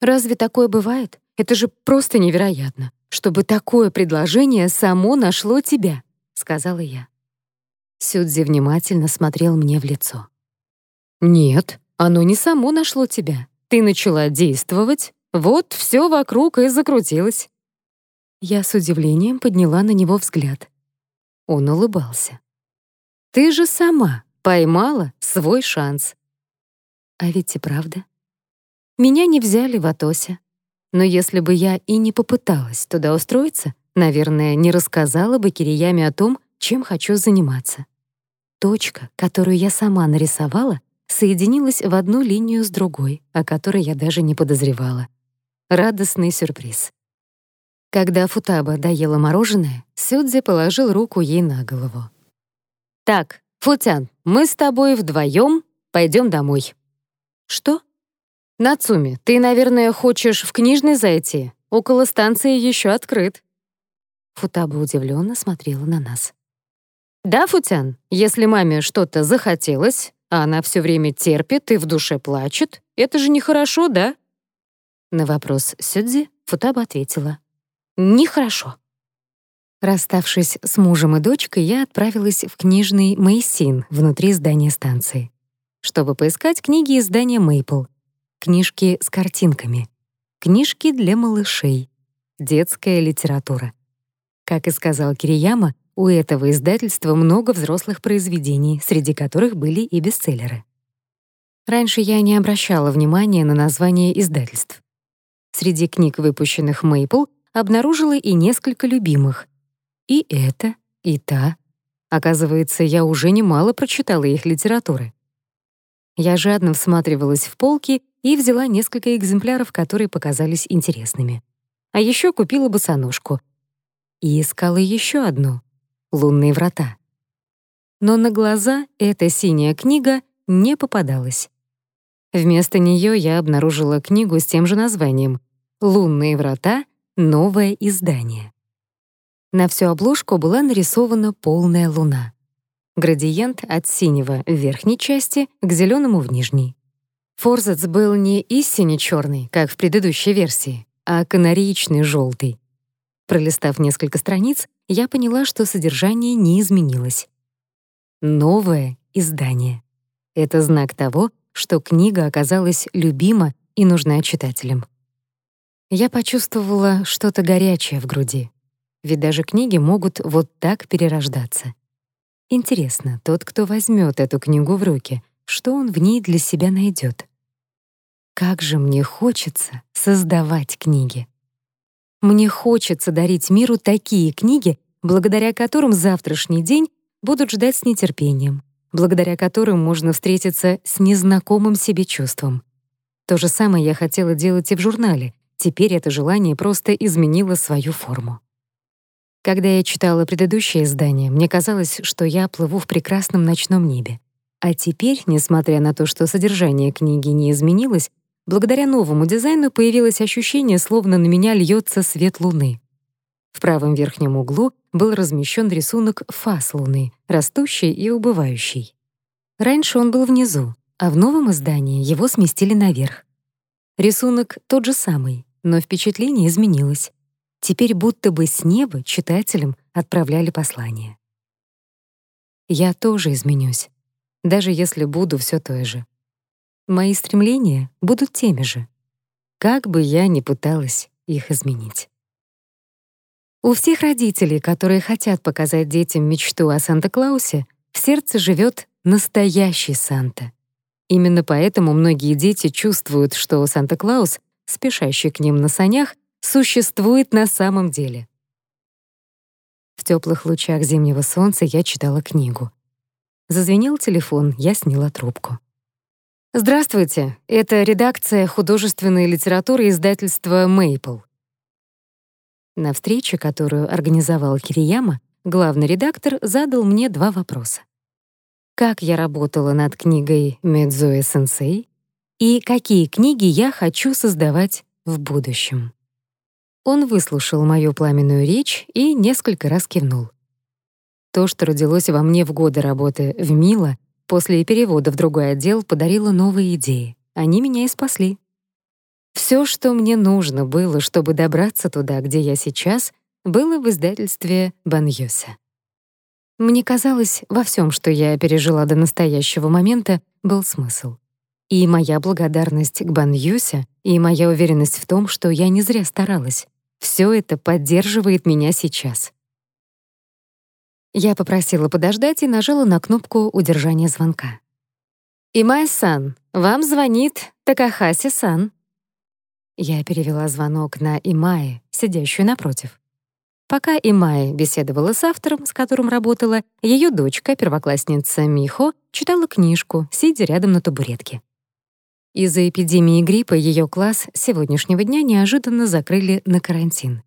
Разве такое бывает? Это же просто невероятно, чтобы такое предложение само нашло тебя, сказала я. Сюдзи внимательно смотрел мне в лицо. Нет, оно не само нашло тебя. Ты начала действовать, вот все вокруг и закрутилось. Я с удивлением подняла на него взгляд. Он улыбался. «Ты же сама поймала свой шанс». А ведь и правда. Меня не взяли в Атосе. Но если бы я и не попыталась туда устроиться, наверное, не рассказала бы Кирияме о том, чем хочу заниматься. Точка, которую я сама нарисовала, соединилась в одну линию с другой, о которой я даже не подозревала. Радостный сюрприз. Когда Футаба доела мороженое, Сюдзи положил руку ей на голову. «Так, Футян, мы с тобой вдвоем пойдем домой». «Что?» «Нацуми, ты, наверное, хочешь в книжный зайти? Около станции еще открыт». Футаба удивленно смотрела на нас. «Да, Футян, если маме что-то захотелось, а она все время терпит и в душе плачет, это же нехорошо, да?» На вопрос Сюдзи Футаба ответила. «Нехорошо». Расставшись с мужем и дочкой, я отправилась в книжный Мейсин внутри здания станции, чтобы поискать книги издания Мейпл, книжки с картинками, книжки для малышей, детская литература. Как и сказал Кирияма, у этого издательства много взрослых произведений, среди которых были и бестселлеры. Раньше я не обращала внимания на название издательств. Среди книг, выпущенных Мейпл, обнаружила и несколько любимых, и это, и та. Оказывается, я уже немало прочитала их литературы. Я жадно всматривалась в полки и взяла несколько экземпляров, которые показались интересными. А еще купила босоножку. И искала еще одну — «Лунные врата». Но на глаза эта синяя книга не попадалась. Вместо нее я обнаружила книгу с тем же названием «Лунные врата. Новое издание». На всю обложку была нарисована полная луна. Градиент от синего в верхней части к зеленому в нижней. Форзац был не истинно черный, как в предыдущей версии, а канареечный желтый. Пролистав несколько страниц, я поняла, что содержание не изменилось. Новое издание. Это знак того, что книга оказалась любима и нужна читателям. Я почувствовала что-то горячее в груди. Ведь даже книги могут вот так перерождаться. Интересно, тот, кто возьмет эту книгу в руки, что он в ней для себя найдет? Как же мне хочется создавать книги. Мне хочется дарить миру такие книги, благодаря которым завтрашний день будут ждать с нетерпением, благодаря которым можно встретиться с незнакомым себе чувством. То же самое я хотела делать и в журнале. Теперь это желание просто изменило свою форму. Когда я читала предыдущее издание, мне казалось, что я плыву в прекрасном ночном небе. А теперь, несмотря на то, что содержание книги не изменилось, благодаря новому дизайну появилось ощущение, словно на меня льется свет луны. В правом верхнем углу был размещен рисунок фаз луны, растущий и убывающий. Раньше он был внизу, а в новом издании его сместили наверх. Рисунок тот же самый, но впечатление изменилось. Теперь будто бы с неба читателям отправляли послание. Я тоже изменюсь, даже если буду все той же. Мои стремления будут теми же, как бы я ни пыталась их изменить. У всех родителей, которые хотят показать детям мечту о Санта-Клаусе, в сердце живет настоящий Санта. Именно поэтому многие дети чувствуют, что Санта-Клаус, спешащий к ним на санях, существует на самом деле. В теплых лучах зимнего солнца я читала книгу. Зазвенел телефон, я сняла трубку. «Здравствуйте, это редакция художественной литературы издательства «Мейпл». На встрече, которую организовал Кирияма, главный редактор задал мне два вопроса как я работала над книгой Медзуэ Сенсей и какие книги я хочу создавать в будущем. Он выслушал мою пламенную речь и несколько раз кивнул. То, что родилось во мне в годы работы в Мила, после перевода в другой отдел подарило новые идеи. Они меня и спасли. Все, что мне нужно было, чтобы добраться туда, где я сейчас, было в издательстве Баньёса. Мне казалось, во всем, что я пережила до настоящего момента, был смысл. И моя благодарность к Бан Юсе, и моя уверенность в том, что я не зря старалась, все это поддерживает меня сейчас. Я попросила подождать и нажала на кнопку удержания звонка. «Имай-сан, вам звонит Такахаси-сан». Я перевела звонок на Имае, сидящую напротив. Пока Имай беседовала с автором, с которым работала, ее дочка, первоклассница Михо, читала книжку, сидя рядом на табуретке. Из-за эпидемии гриппа ее класс сегодняшнего дня неожиданно закрыли на карантин.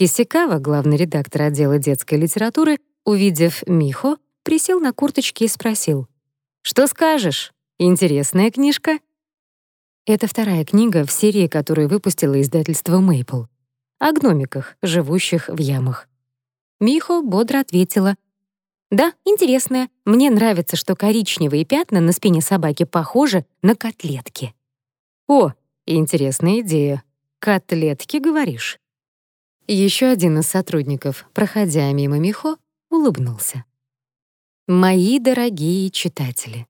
Кисикава, главный редактор отдела детской литературы, увидев Михо, присел на курточки и спросил. «Что скажешь? Интересная книжка?» Это вторая книга в серии, которую выпустило издательство «Мейпл» о гномиках, живущих в ямах. Михо бодро ответила. «Да, интересная. Мне нравится, что коричневые пятна на спине собаки похожи на котлетки». «О, интересная идея. Котлетки, говоришь?» Еще один из сотрудников, проходя мимо Михо, улыбнулся. «Мои дорогие читатели,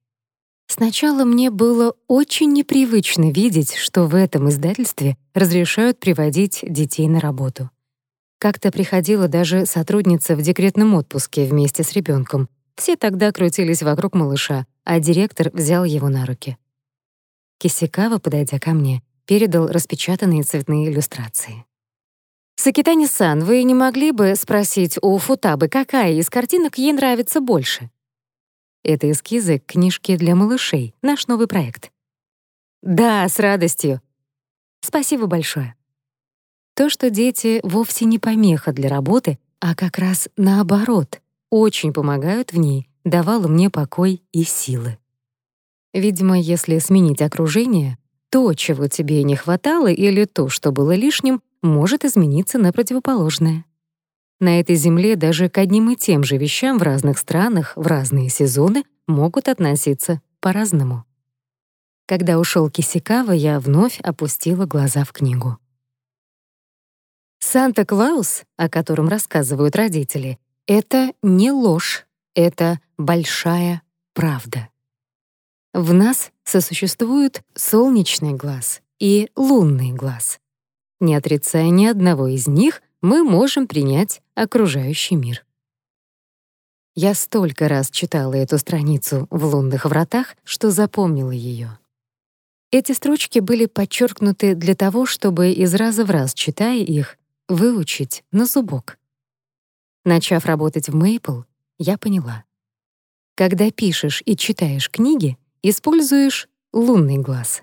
Сначала мне было очень непривычно видеть, что в этом издательстве разрешают приводить детей на работу. Как-то приходила даже сотрудница в декретном отпуске вместе с ребенком. Все тогда крутились вокруг малыша, а директор взял его на руки. Кисикава, подойдя ко мне, передал распечатанные цветные иллюстрации. «Сакитани-сан, вы не могли бы спросить у Футабы, какая из картинок ей нравится больше?» Это эскизы книжки для малышей, наш новый проект. Да, с радостью. Спасибо большое. То, что дети вовсе не помеха для работы, а как раз наоборот, очень помогают в ней, давало мне покой и силы. Видимо, если сменить окружение, то, чего тебе не хватало, или то, что было лишним, может измениться на противоположное. На этой земле даже к одним и тем же вещам в разных странах в разные сезоны могут относиться по-разному. Когда ушел Кисикава, я вновь опустила глаза в книгу. Санта-Клаус, о котором рассказывают родители, это не ложь, это большая правда. В нас сосуществуют солнечный глаз и лунный глаз. Не отрицая ни одного из них, мы можем принять окружающий мир. Я столько раз читала эту страницу в «Лунных вратах», что запомнила ее. Эти строчки были подчеркнуты для того, чтобы из раза в раз, читая их, выучить на зубок. Начав работать в Мейпл, я поняла. Когда пишешь и читаешь книги, используешь лунный глаз.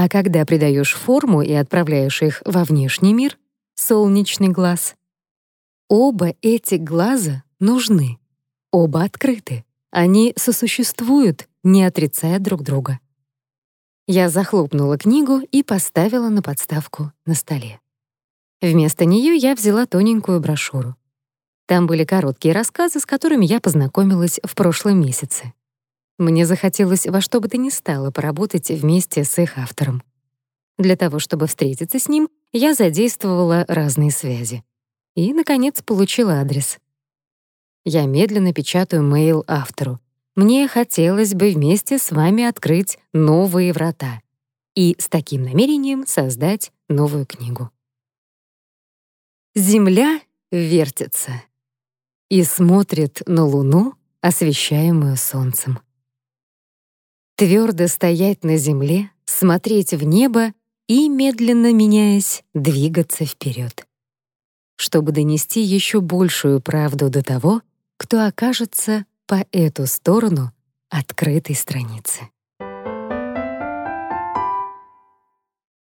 А когда придаешь форму и отправляешь их во внешний мир, солнечный глаз. Оба эти глаза нужны. Оба открыты. Они сосуществуют, не отрицая друг друга. Я захлопнула книгу и поставила на подставку на столе. Вместо нее я взяла тоненькую брошюру. Там были короткие рассказы, с которыми я познакомилась в прошлом месяце. Мне захотелось во что бы то ни стало поработать вместе с их автором. Для того, чтобы встретиться с ним, я задействовала разные связи. И, наконец, получила адрес. Я медленно печатаю мейл автору. Мне хотелось бы вместе с вами открыть новые врата и с таким намерением создать новую книгу. Земля вертится и смотрит на Луну, освещаемую солнцем. Твердо стоять на земле, смотреть в небо и, медленно меняясь, двигаться вперед, чтобы донести еще большую правду до того, кто окажется по эту сторону открытой страницы.